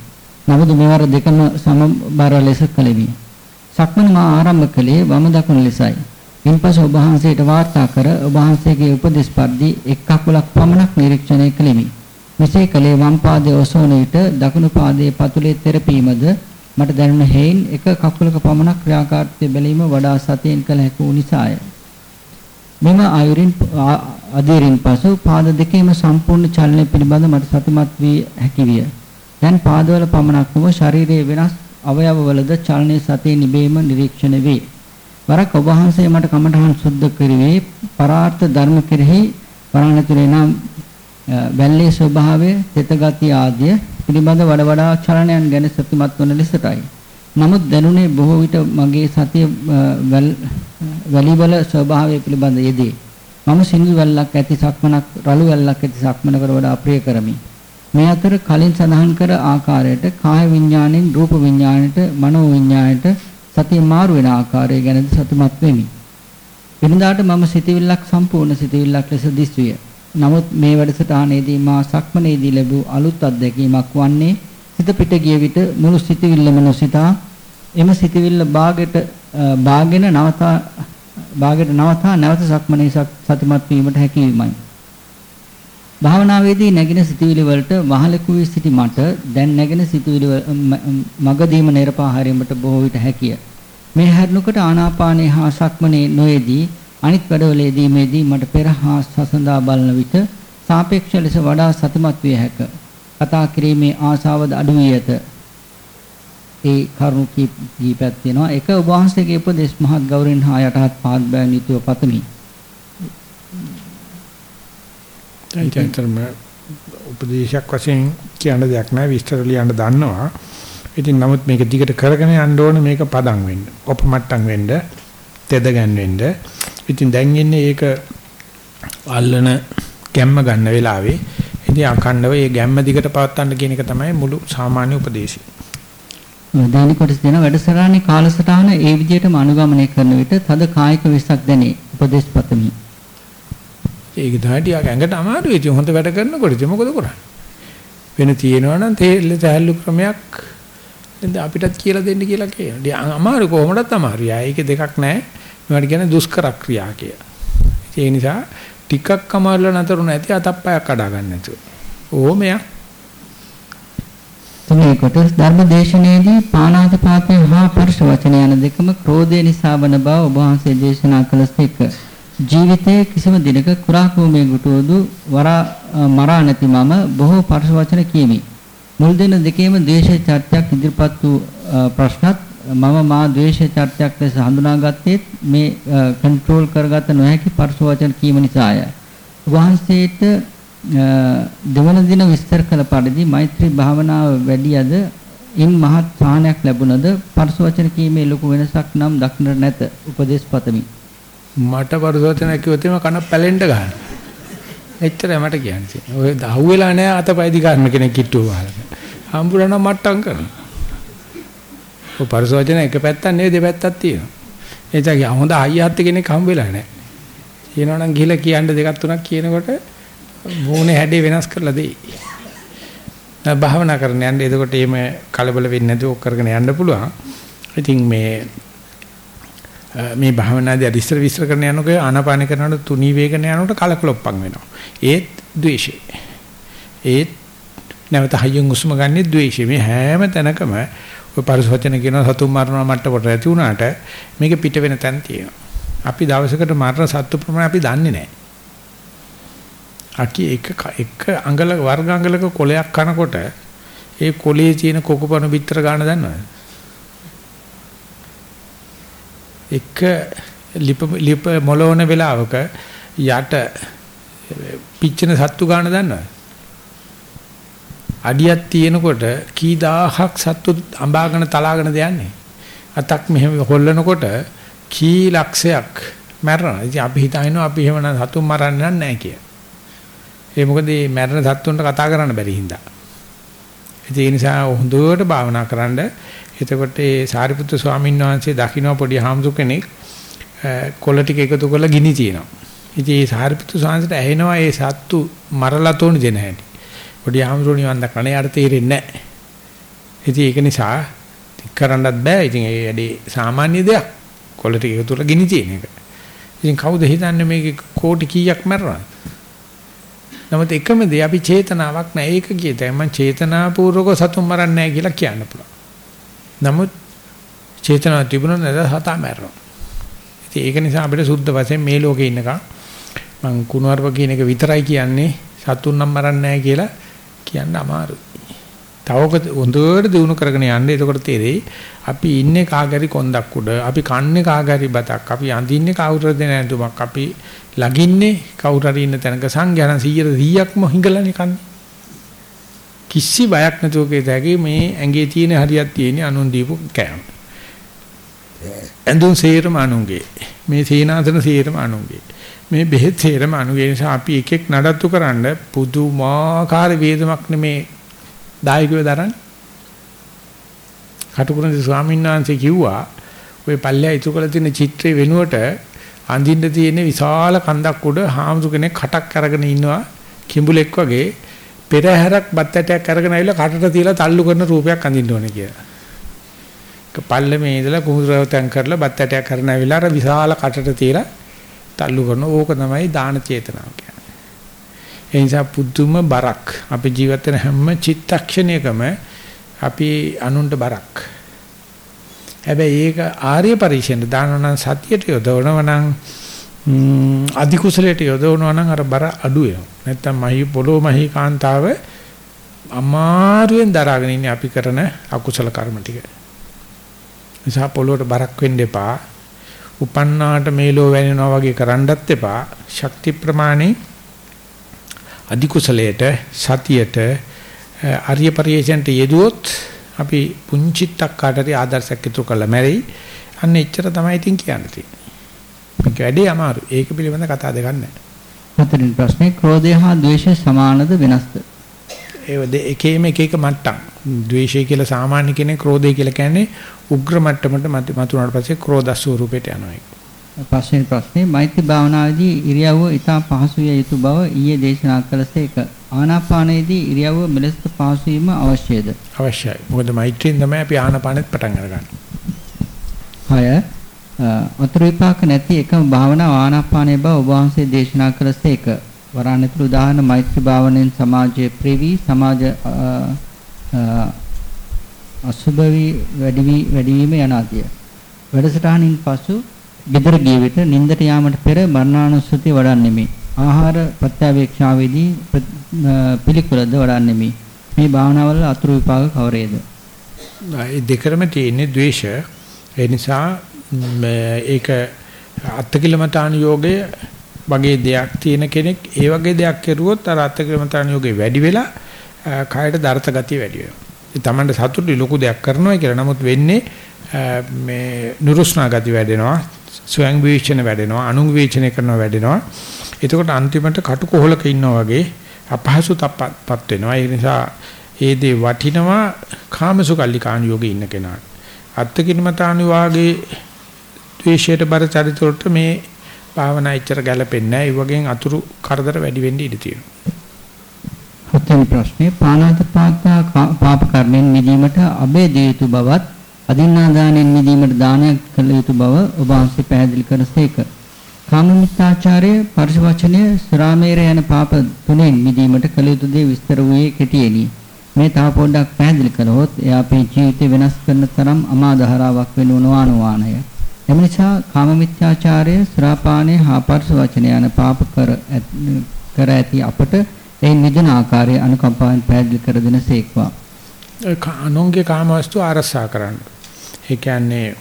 නමුත් මෙවර දෙකම සමබර ලෙස කළෙමි. සක්මන මා ආරම්භ කළේ වම දකුණ ලෙසයි. ඉන්පසු ඔබ වහන්සේට වාර්තා කර ඔබ වහන්සේගේ උපදෙස් පරිදි එක් කකුලක් පමණක් නිරීක්ෂණය කළෙමි. මෙසේ කළේ වම් පාදයේ ඔසවන විට දකුණු පාදයේ පතුලේ තෙරපීමද මට දැනුණ හේයින් එක කකුලක පමණක් ක්‍රියාකාරීත්වය බැලීම වඩා සතියෙන් කළ හැකි වූ නිසාය. මෙම ආයුරින් අධීරින් පසු පාද දෙකේම සම්පූර්ණ චලනය පිළිබඳ මට සතුටුමත් වී හැකි විය. දැන් පාදවල පමණක් නොව ශරීරයේ වෙනස් අවයවවලද චලනයේ සතිය නිබේම නිරීක්ෂණය වේ. වරක් ඔබ වහන්සේ මට කමඨහන් සුද්ධ කරුවේ පරාර්ථ ධර්ම කෙරෙහි වරණතුලේ නම් බැල්ලේ ස්වභාවය, තෙත ගති ආදිය පිළිබඳ වඩ වඩා චලනයන් ගැන සතුටුමත් වන ලෙසටයි. නමුත් දැනුනේ බොහෝ විට මගේ සතිය වැලිවල ස්වභාවය පිළිබඳ යෙදේ. මම සිංහි වැල්ලක් ඇති සක්මනක් රළු වැල්ලක් ඇති සක්මනකට වඩා ප්‍රිය කරමි. මේ අතර කලින් සඳහන් කර ආකාරයට කාය විඥාණයෙන් රූප විඥාණයට මනෝ විඥාණයට සතිය මාරු වෙන ආකාරය ගැනද සතුටුමත් වෙමි. වෙනදාට මම සිතවිල්ලක් සම්පූර්ණ සිතවිල්ලක් ලෙස දිස්විය. නමුත් මේ වැඩසටහනේදී මා සක්මනේදී ලැබූ අලුත් අත්දැකීමක් වන්නේ හිත පිට ගිය විට මුළු සිතවිල්ලම නොසිතා එම සිතවිල්ල බාගෙට බාගෙන නවතා බාගෙට නවතා නැවත සක්මනේ සතිමත් වීමට හැකියමයි. භාවනාවේදී නැගින සිතවිලි වලට මහලෙකු වී සිටි මට දැන් නැගෙන සිතවිලි මගදීම නිරපා හැරීමට බොහෝ විට හැකිය. මේ හැරණුකට ආනාපානේ හා සක්මනේ නොයේදී අනිත් වැඩවලේදී මේදී මට පෙර හා සසඳා බලන විට සාපේක්ෂ ලෙස වඩා සතිමත් විය හැකිය. කතා කිරීමේ ආසාවද අඩු වී ඇත. ඒ කරුණු කීපයක් තියෙනවා. එක ඔබ වහන්සේගේ උපදේශ මහත් ගෞරවයෙන් හා යටහත් පාත් බෑන් යුතුව පතමි. දැන් උපදේශයක් වශයෙන් කියන දෙයක් නෑ විස්තර ලියන්න දන්නවා. ඉතින් නමුත් මේක දිගට කරගෙන යන්න ඕනේ මේක පදම් වෙන්න. ඔපමට්ටම් වෙන්න, තෙද ගැන්වෙන්න. ඉතින් දැන් ඉන්නේ ඒක අල්ලන ගැම්ම ගන්න වෙලාවේ ඉතින් අඛණ්ඩව මේ ගැම්ම දිගට පවත්වන්න කියන එක තමයි මුළු සාමාන්‍ය උපදේශය. දානි කොටස දෙන වැඩසටහනේ කාලසටහන ඒ විදිහටම අනුගමනය කරන විට තද කායික විශ්ක් දැනේ උපදේශ පතමි. ඒක තමයි ටිකක් ඇඟට අමාරුයි. ඉතින් හොඳ වැඩ කරනකොට ඉතින් මොකද කරන්නේ? වෙන තියෙනවා නම් තේල්ල තැල්ලු ක්‍රමයක් අපිටත් කියලා දෙන්න කියලා කියනවා. අමාරු කොහොමදත් අමාරුයි. ඒක දෙකක් නැහැ. මේවට කියන්නේ දුෂ්කර ක්‍රියා කියලා. ඒ නිසා ටිකක් අමාරුල නතරු නැති අතප්පයක් කඩා ගන්න නැතුව. ඕමයක්. තුනේ කොටස් ධර්ම දේශනාවේදී පාණාතිපාතය හා පරුෂ වචන යන දෙකම ක්‍රෝධය නිසා වන බව ඔබ වහන්සේ දේශනා කළසේක. ජීවිතයේ කිසිම දිනක කුරා කුමේ ගුටුවදු වරා මරා නැති මම බොහෝ පරුෂ වචන කියමි. මුල් දින දෙකේම ද්වේෂ චර්චාවක් ඉදිරිපත් වූ ප්‍රශ්නත් මම මා ද්වේෂ චර්චාවක් ලෙස හඳුනාගත්තේ මේ කන්ට්‍රෝල් කරගත නොහැකි පරස වචන කීම නිසාය. වහන්සේට දෙවන දින විස්තර කළ පරිදි මෛත්‍රී භාවනාව වැඩියද ඉන් මහත් සාහනයක් ලැබුණද පරස වචන කීමේ ලොකු වෙනසක් නම් දක්නට නැත. උපදේශ පතමි. මට පරස වචන කිව්වොත් එම කන පැලෙන්න ගන්න. එච්චරයි මට කියන්නේ. ඔය අහුවෙලා නැහැ අතපය දිගාරන කෙනෙක් කිට්ටුව වහලා. හම්බුනනම් මට්ටම් කරනවා. ඔය පරිසවචන එක පැත්තක් නෙවෙයි දෙපැත්තක් තියෙනවා. එතකොට හොඳ අයියාත් කෙනෙක් හම්බ වෙලා නැහැ. කියනවනම් ගිහලා කියන්න දෙකක් තුනක් කියනකොට මූණේ හැඩේ වෙනස් කරලා දෙයි. භාවනා කරන්න යන්න එතකොට එහෙම කලබල වෙන්නේ නැතුව කරගෙන යන්න පුළුවන්. ඉතින් මේ මේ භාවනාදී අදිස්තර විස්තර කරන යනකොට ආනාපාන කරනකොට තුනී වේගන යනකොට කලකොලොප්පන් වෙනවා. ඒත් ද්වේෂය. ඒත් නැවත හයියෙන් උස්ම ගන්නෙ ද්වේෂය. මේ හැම තැනකම ඔය පරිස වචන කියන සතුන් මරනවා මට්ටමට ඇති වුණාට මේක පිට වෙන තැන් තියෙනවා. අපි දවසකට මරන සත්තු ප්‍රමාණය අපි දන්නේ නැහැ. අකි එක එක අඟල වර්ග අඟලක කොලයක් කනකොට ඒ කොලේ තියෙන කොකපණු පිටර ගන්න දන්නවද? එක ලිප ලිප මොලවන වෙලාවක යට පිච්චෙන සත්තු ගන්න දන්නවද? අඩියක් තියෙනකොට කී දහහක් සත්තු අඹාගෙන තලාගෙන දයන්නේ. අතක් මෙහෙම හොල්ලනකොට කී ලක්ෂයක් මැරෙනවා. ඉතින් අපි හිතනවා අපි එහෙම සතුන් මරන්නේ නැහැ කිය. ඒ මොකද මේ මැරෙන සත්තුන්ට කතා කරන්න බැරි හින්දා. ඒ නිසා හොඳට භාවනා කරන්න. එතකොට ඒ සාරිපුත්‍ර ස්වාමීන් වහන්සේ දකින්න පොඩි හාමුදුර කෙනෙක් කොළ ටික එකතු කරලා ගිනි තියනවා. ඉතින් ඒ සාරිපුත්‍ර ස්වාමීන්ට ඇහෙනවා ඒ සත්තු මරලා තෝණි දෙන හැටි. පොඩි ආමරුණ නිවන් දක්වන යාට තේරෙන්නේ නැහැ. ඉතින් ඒක නිසා කරන්නත් බෑ. ඉතින් ඒ වැඩේ සාමාන්‍ය දෙයක්. කොළ ටික එකතු කරලා ගිනි තියෙන එක. ඉතින් කවුද හිතන්නේ මේක කෝටි කීයක් මරනවා? නමුත් එකම දේ අපි චේතනාවක් නැහැ. ඒක කියතයි මම චේතනාපූර්වක සතුන් මරන්නේ නැහැ කියලා කියන්න පුළුවන්. නමුත් චේතනාව තිබුණොත් නේද හතා මැරෙනවා. ඉතින් ඒක නිසා අපිට සුද්ධ වශයෙන් මේ ලෝකේ ඉන්නකම් මං කුණුවarp කියන එක විතරයි කියන්නේ සතුන් නම් මරන්නේ නැහැ කියලා කියන්න අමාරුයි. තවක හොඳට දිනු කරගෙන යන්න එතකොට තේරෙයි අපි ඉන්නේ කාගරි කොන්දක් උඩ අපි කන්නේ කාගරි බතක් අපි අඳින්නේ කවුරුර දෙන ඇඳුමක් අපි ළඟින්නේ කවුරු හරි ඉන්න තැනක 100 100ක්ම හිඟලානේ කන්නේ කිසි බයක් නැතුව කේතකි මේ ඇඟේ තියෙන හරියක් තියෙන අනුන් දීපු කෑම. ඇඳුම් සේරම අනුන්ගේ. මේ සීනාසන සේරම අනුන්ගේ. මේ බෙහෙත් සේරම අනුන්ගේ නිසා අපි එක එක නඩත්තු කරන්න පුදුමාකාර වේදමක් නෙමේ දායකව දරන්නේ. කටුකුරුන්දි ස්වාමීන් වහන්සේ කිව්වා ওই පල්ලෙය ඉතුරු කරලා තියෙන චිත්‍රේ වෙනුවට අඳින්න තියෙන විශාල කන්දක් උඩ හාමුදුර කෙනෙක් කටක් අරගෙන ඉන්නවා කිඹුලෙක් වගේ පෙරහැරක් බත් ඇටයක් අරගෙන ආවිල්ලා කටට තියලා තල්ලු කරන රූපයක් අඳින්න ඕනේ කියලා. පල්ලමේ ඉඳලා කුහුරවතෙන් කරලා බත් ඇටයක් කරන ඇවිල්ලා අර විශාල කටට තියලා තල්ලු කරන ඕක තමයි දාන චේතනාව කියන්නේ. ඒ නිසා පුදුම බරක් අපේ ජීවිත වෙන හැම චිත්තක්ෂණයකම අපි අනුන්ට බරක්. හැබැයි ඒක ආර්ය පරිශ්‍රයෙන් දානවා නම් සතියට යොදවනවා නම් අධි කුසලයට යොදවනවා නම් අර බර අඩු වෙනවා. නැත්තම් මහි පොළොව මහි කාන්තාව අමාරුවෙන් දරාගෙන ඉන්නේ අපි කරන අකුසල කර්ම ටික. නිසා පොළොවට බරක් වෙන්න එපා. උපන්නාට මේලෝ වැනෙනවා වගේ කරන්නත් එපා. ශක්ති ප්‍රමාණේ අධි කුසලයට සතියට ආර්ය පරිශ්‍රයට යෙදුවොත් අපි පුංචිත්තක් කාටරි ආදර්ශයක් ඉතුරු කළා මැරෙයි. අන්න එච්චර තමයි ඉතින් කියන්න තියෙන්නේ. මේක වැඩේ අමාරු. ඒක පිළිබඳ කතා දෙකක් නැහැ. හතරෙනි ප්‍රශ්නේ ක්‍රෝධය හා ද්වේෂය සමානද වෙනස්ද? ඒ එකේම එක එක මට්ටම්. ද්වේෂය කියලා සාමාන්‍ය කෙනෙක් ක්‍රෝධය කියලා කියන්නේ උග්‍ර මට්ටමට මතුනාට පස්සේ ක්‍රෝධ ස්වරූපයට යනවා ඒක. පස්වෙනි ප්‍රශ්නේ මෛත්‍රී භාවනාවේදී ඉරියව්ව ඉතා පහසු විය යුතු බව ඊයේ දේශනා කළසේක. ආනාපානයේදී ඉරියව්ව මෙලෙස පහසු වීම අවශ්‍යද? අවශ්‍යයි. මොකද මෛත්‍රියෙන් තමයි අපි ආනාපානෙත් පටන් අරගන්නේ. 6 අතුරු විපාක නැති එකම භාවනාව ආනාපානයේ බව ඔබ වහන්සේ දේශනා කළසේක. වරණතුරු උදාහරණ මෛත්‍රී භාවනෙන් සමාජයේ ප්‍රවි සමාජ අසුභවි වැඩි වැඩිවීම යන ආදිය. වැඩසටහනින් පසු ගෙදර ගිය විට නිින්දට යාමට පෙර මරණානුස්සතිය වඩන්නෙමි. ආහාර ප්‍රත්‍යවේක්ෂාවේදී පිළිකුලද වඩන්නෙමි. මේ භාවනාවල අතුරු විපාක කවරේද? ඒ දෙකම තියෙන්නේ ද්වේෂ. ඒ නිසා ඒක අත්කිලමතාන යෝගය වගේ දෙයක් තියෙන කෙනෙක් ඒ වගේ දෙයක් කරුවොත් අර අත්කිලමතාන යෝගේ වැඩි වෙලා කායට දරත ගතිය වැඩි වෙනවා. ඒ තමන්ට සතුටු ලොකු දෙයක් කරනවා කියලා. නමුත් වෙන්නේ මේ නුරුස්නා ගති වැඩෙනවා. ස්වයං විචන වැඩෙනවා. අනුං විචනය කරනවා වැඩෙනවා. එතකොට අන්තිමට කටුකොහලක ඉන්නා වගේ අපහසුතාවපත් වෙනවා. ඒ නිසා ඒ දේ වටිනවා කාමසුකල්ලිකාණ යෝගේ ඉන්න කෙනාට. අත්කිලමතාන වාගේ ද්වේෂයට බර චරිත වලට මේ භාවනා එච්චර ගැලපෙන්නේ නැහැ. ඒ වගේන් අතුරු කරදර වැඩි වෙන්න ඉඩ තියෙනවා. හතරවෙනි ප්‍රශ්නේ පාණාතිපාතා පාප කර්මෙන් මිදීමට අබේ දිය යුතු බවත් අදින්නාදානෙන් මිදීමට දානයක් කළ යුතු බව ඔබ වහන්සේ පැහැදිලි කරසේක. කාමමිත්‍යාචාරය, පරිසවචනය, සුරාමේර යන පාප තුනෙන් මිදීමට කළ යුතු දේ විස්තර වූයේ කෙටියෙනි. මේ තව පොඩ්ඩක් පැහැදිලි කළොත් එය අපේ ජීවිතේ වෙනස් කරන තරම් අමා දහරාවක් වෙනු නොවනවානය. එම නිසා කාමමිත්‍යාචාරය, සුරාපානය හා පරස වචන යන පාප කර කර ඇති අපට එයින් මිදෙන ආකාරය අනුකම්පාවෙන් පැහැදිලි කර දෙන සේක්වා. අනුන්ගේ කාමවස්තු ආරසා කරන්න. ඒ කියන්නේ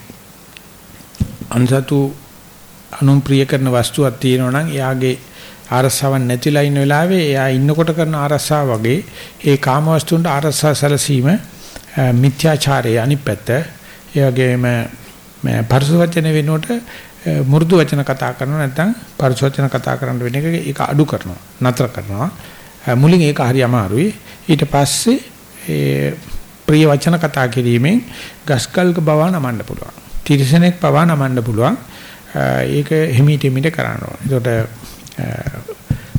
අන්සතු අනුන් ප්‍රිය කරන වස්තුවක් තියෙනවා නම් එයාගේ ආරසාවක් නැතිලා ඉන්න වෙලාවේ එයා ඉන්නකොට කරන ආරසාව වගේ ඒ කාමවස්තුන්ට ආරසා සැලසීම මිත්‍යාචාරයේ අනිත් පැත්ත. ඒ වගේම මේ පරස වචන වෙනකොට මු르දු වචන කතා කරනවා නැත්නම් පරස වචන කතා කරන්න වෙන එක ඒක අඩු කරනවා නතර කරනවා මුලින් ඒක හරි අමාරුයි. ඊට පස්සේ ඒ ප්‍රිය වචන කතා කිරීමෙන් ගස්කල්ක බව නමන්න පුළුවන්. තිරසනෙක් පව නමන්න පුළුවන්. ඒක හිමීට හිමීට කරන්න ඕනේ. ඒකට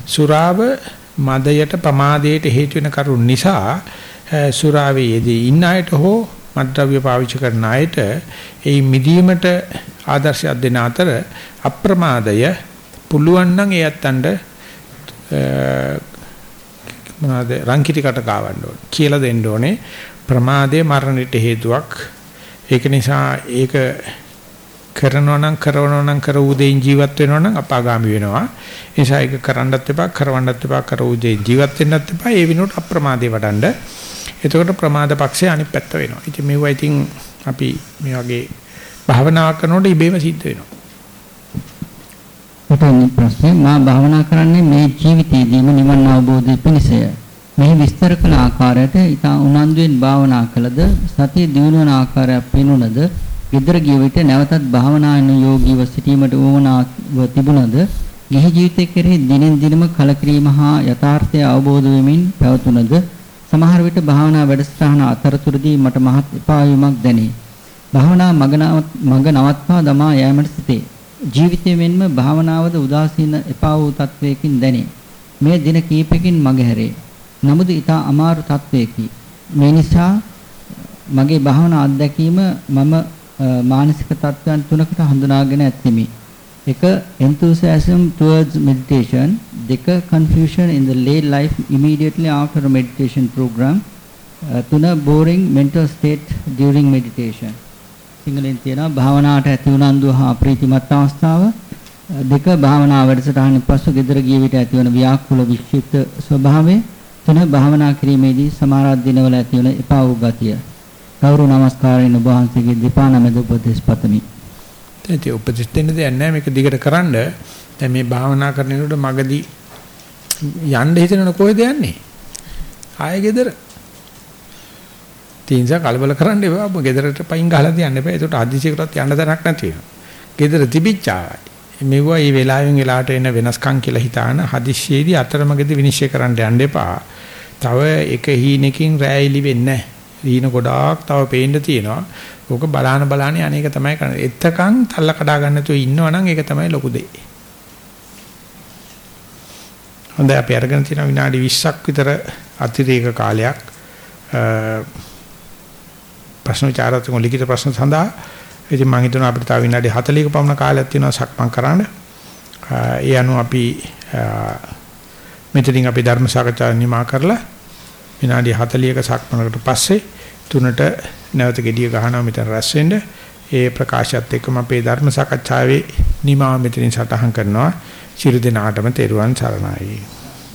සුරාව මදයට ප්‍රමාදයට හේතු වෙන කරුණ නිසා සුරාවේ යෙදී ඉන්න අයට හෝ මත්ද්‍රව්‍ය පාවිච්චි කරන අයට ඒ මිදීමට ආදර්ශයක් දෙන අතර අප්‍රමාදය පුළුවන් නම් ඒ අත්තන්ට මොනවාද? රංකිටිකට ගාවන්න ඕනේ. කියලා දෙන්න ඕනේ. ප්‍රමාදය මරණයට හේතුවක්. ඒක නිසා ඒක කරනවා නම් කරනවා නම් කර උදේන් ජීවත් වෙනවා නම් අපාගාමි වෙනවා. ඒ නිසා ඒක කරන්නත් එපා කරවන්නත් එපා කර උදේ ජීවත් වෙන්නත් එපා. ඒ විනෝඩ අප්‍රමාදේ වඩන්න. එතකොට ප්‍රමාද පක්ෂේ අනිත් පැත්ත වෙනවා. ඉතින් මේවා ඉතින් අපි මේ වගේ භාවනා කරනකොට ඉබේම සිද්ධ වෙනවා. ඔතන ප්‍රශ්නේ මා භාවනා කරන්නේ මේ ජීවිතයේදීම නිවන් අවබෝධය පිණිසය. මෙහි විස්තර කළ ආකාරයට ඊතා උනන්දුවෙන් භාවනා කළද සතිය දියුණුවන ආකාරයක් පෙනුනද ගෙදර ගිය විට නැවතත් භාවනායන යෝගීව සිටීමට උවමනාව තිබුණද ගිහි ජීවිතය කෙරෙහි දිනෙන් දිනම කලකිරීම හා යථාර්ථය අවබෝධ වෙමින් පැවතුනද සමහර විට භාවනා වැඩසටහන අතරතුරදී මට මහත් එපා වීමක් දැනේ. භාවනා මග නවත්වා දමා යෑමට සිටේ. ජීවිතයේ මෙන්ම භාවනාවද උදාසීන එපා වූ තත්වයකින් දැනේ. මේ දින කීපකින් මගහැරේ. නමුත් ඊට අමාරු තත්වයකි. මේ නිසා මගේ භාවනා අත්දැකීම මම මානසික තත්ත්වයන් තුනකට හඳුනාගෙන ඇත්තෙමි. එක enthusiasm towards meditation දෙක confusion in the lay life immediately after a meditation program තුන boring mental state during meditation සිංහලෙන් තියෙනවා භාවනාවට ඇති උනන්දුව හා ප්‍රීතිමත් අවස්ථාව. දෙක භාවනා වැඩසටහන පසු ගෙදර ගිය විට ඇතිවන ව්‍යාකූල වික්ෂිප්ත ස්වභාවය තුන භාවනා කිරීමේදී සමහර දිනවල ඇතිවන එපා වූ ගතිය. ගෞරව නමස්කාරයෙන් ඔබ වහන්සේගේ දෙපා නමද උපදෙස් පතමි. ඒ උපදෙස් දෙන්න දෙයක් නැහැ. මේක දිගට කරන්න. දැන් මේ භාවනා කරනකොට මගදී යන්න හිතනන කොහෙද යන්නේ? ආයෙ ගෙදර. තීන්සා කලබල කරන්න එපා. ඔබ ගෙදරට පයින් ගහලා තියන්න එපා. ඒකට අදිසියකටත් යන්න දරක් නැති වෙනවා. ගෙදර තිබිච්චායි. මෙවුවා මේ වෙලාවෙන් වෙලාවට එන වෙනස්කම් කියලා හිතාන හදිස්සියේදී අතරමඟදී විනිශ්චය කරන්න යන්න එපා. තව එක හීනකින් රැයිලි වෙන්නේ නැහැ. හීන ගොඩාක් තව පේන්න තියෙනවා. ඕක බලාන බලාන අනේක තමයි කරන්නේ. එත්තකන් තල්ල කඩා ගන්න නැතුව ඉන්නවනම් ඒක තමයි ලොකු දෙය. හොඳයි අපි අරගෙන තියෙන විනාඩි 20ක් විතර අතිරේක කාලයක් ප්‍රශ්න විචාරතුන් ලිඛිත ප්‍රශ්න සඳහා ඉතින් මම හිතනවා අපිට තව විනාඩි 40ක පමණ කාලයක් තියෙනවා සක්මන් කරන්න. ඒ අනුව අපි මෙතනින් අපි ධර්ම සාකච්ඡා නිමා කරලා විනාඩි 40ක සක්මනකට පස්සේ තුනට නැවත gediya ගහනවා මෙතන රැස් වෙන්න. ඒ ප්‍රකාශයත් එක්කම අපේ ධර්ම සාකච්ඡාවේ නිමාව මෙතනින් සටහන් කරනවා. ශිරු දිනාටම තෙරුවන් සරණයි.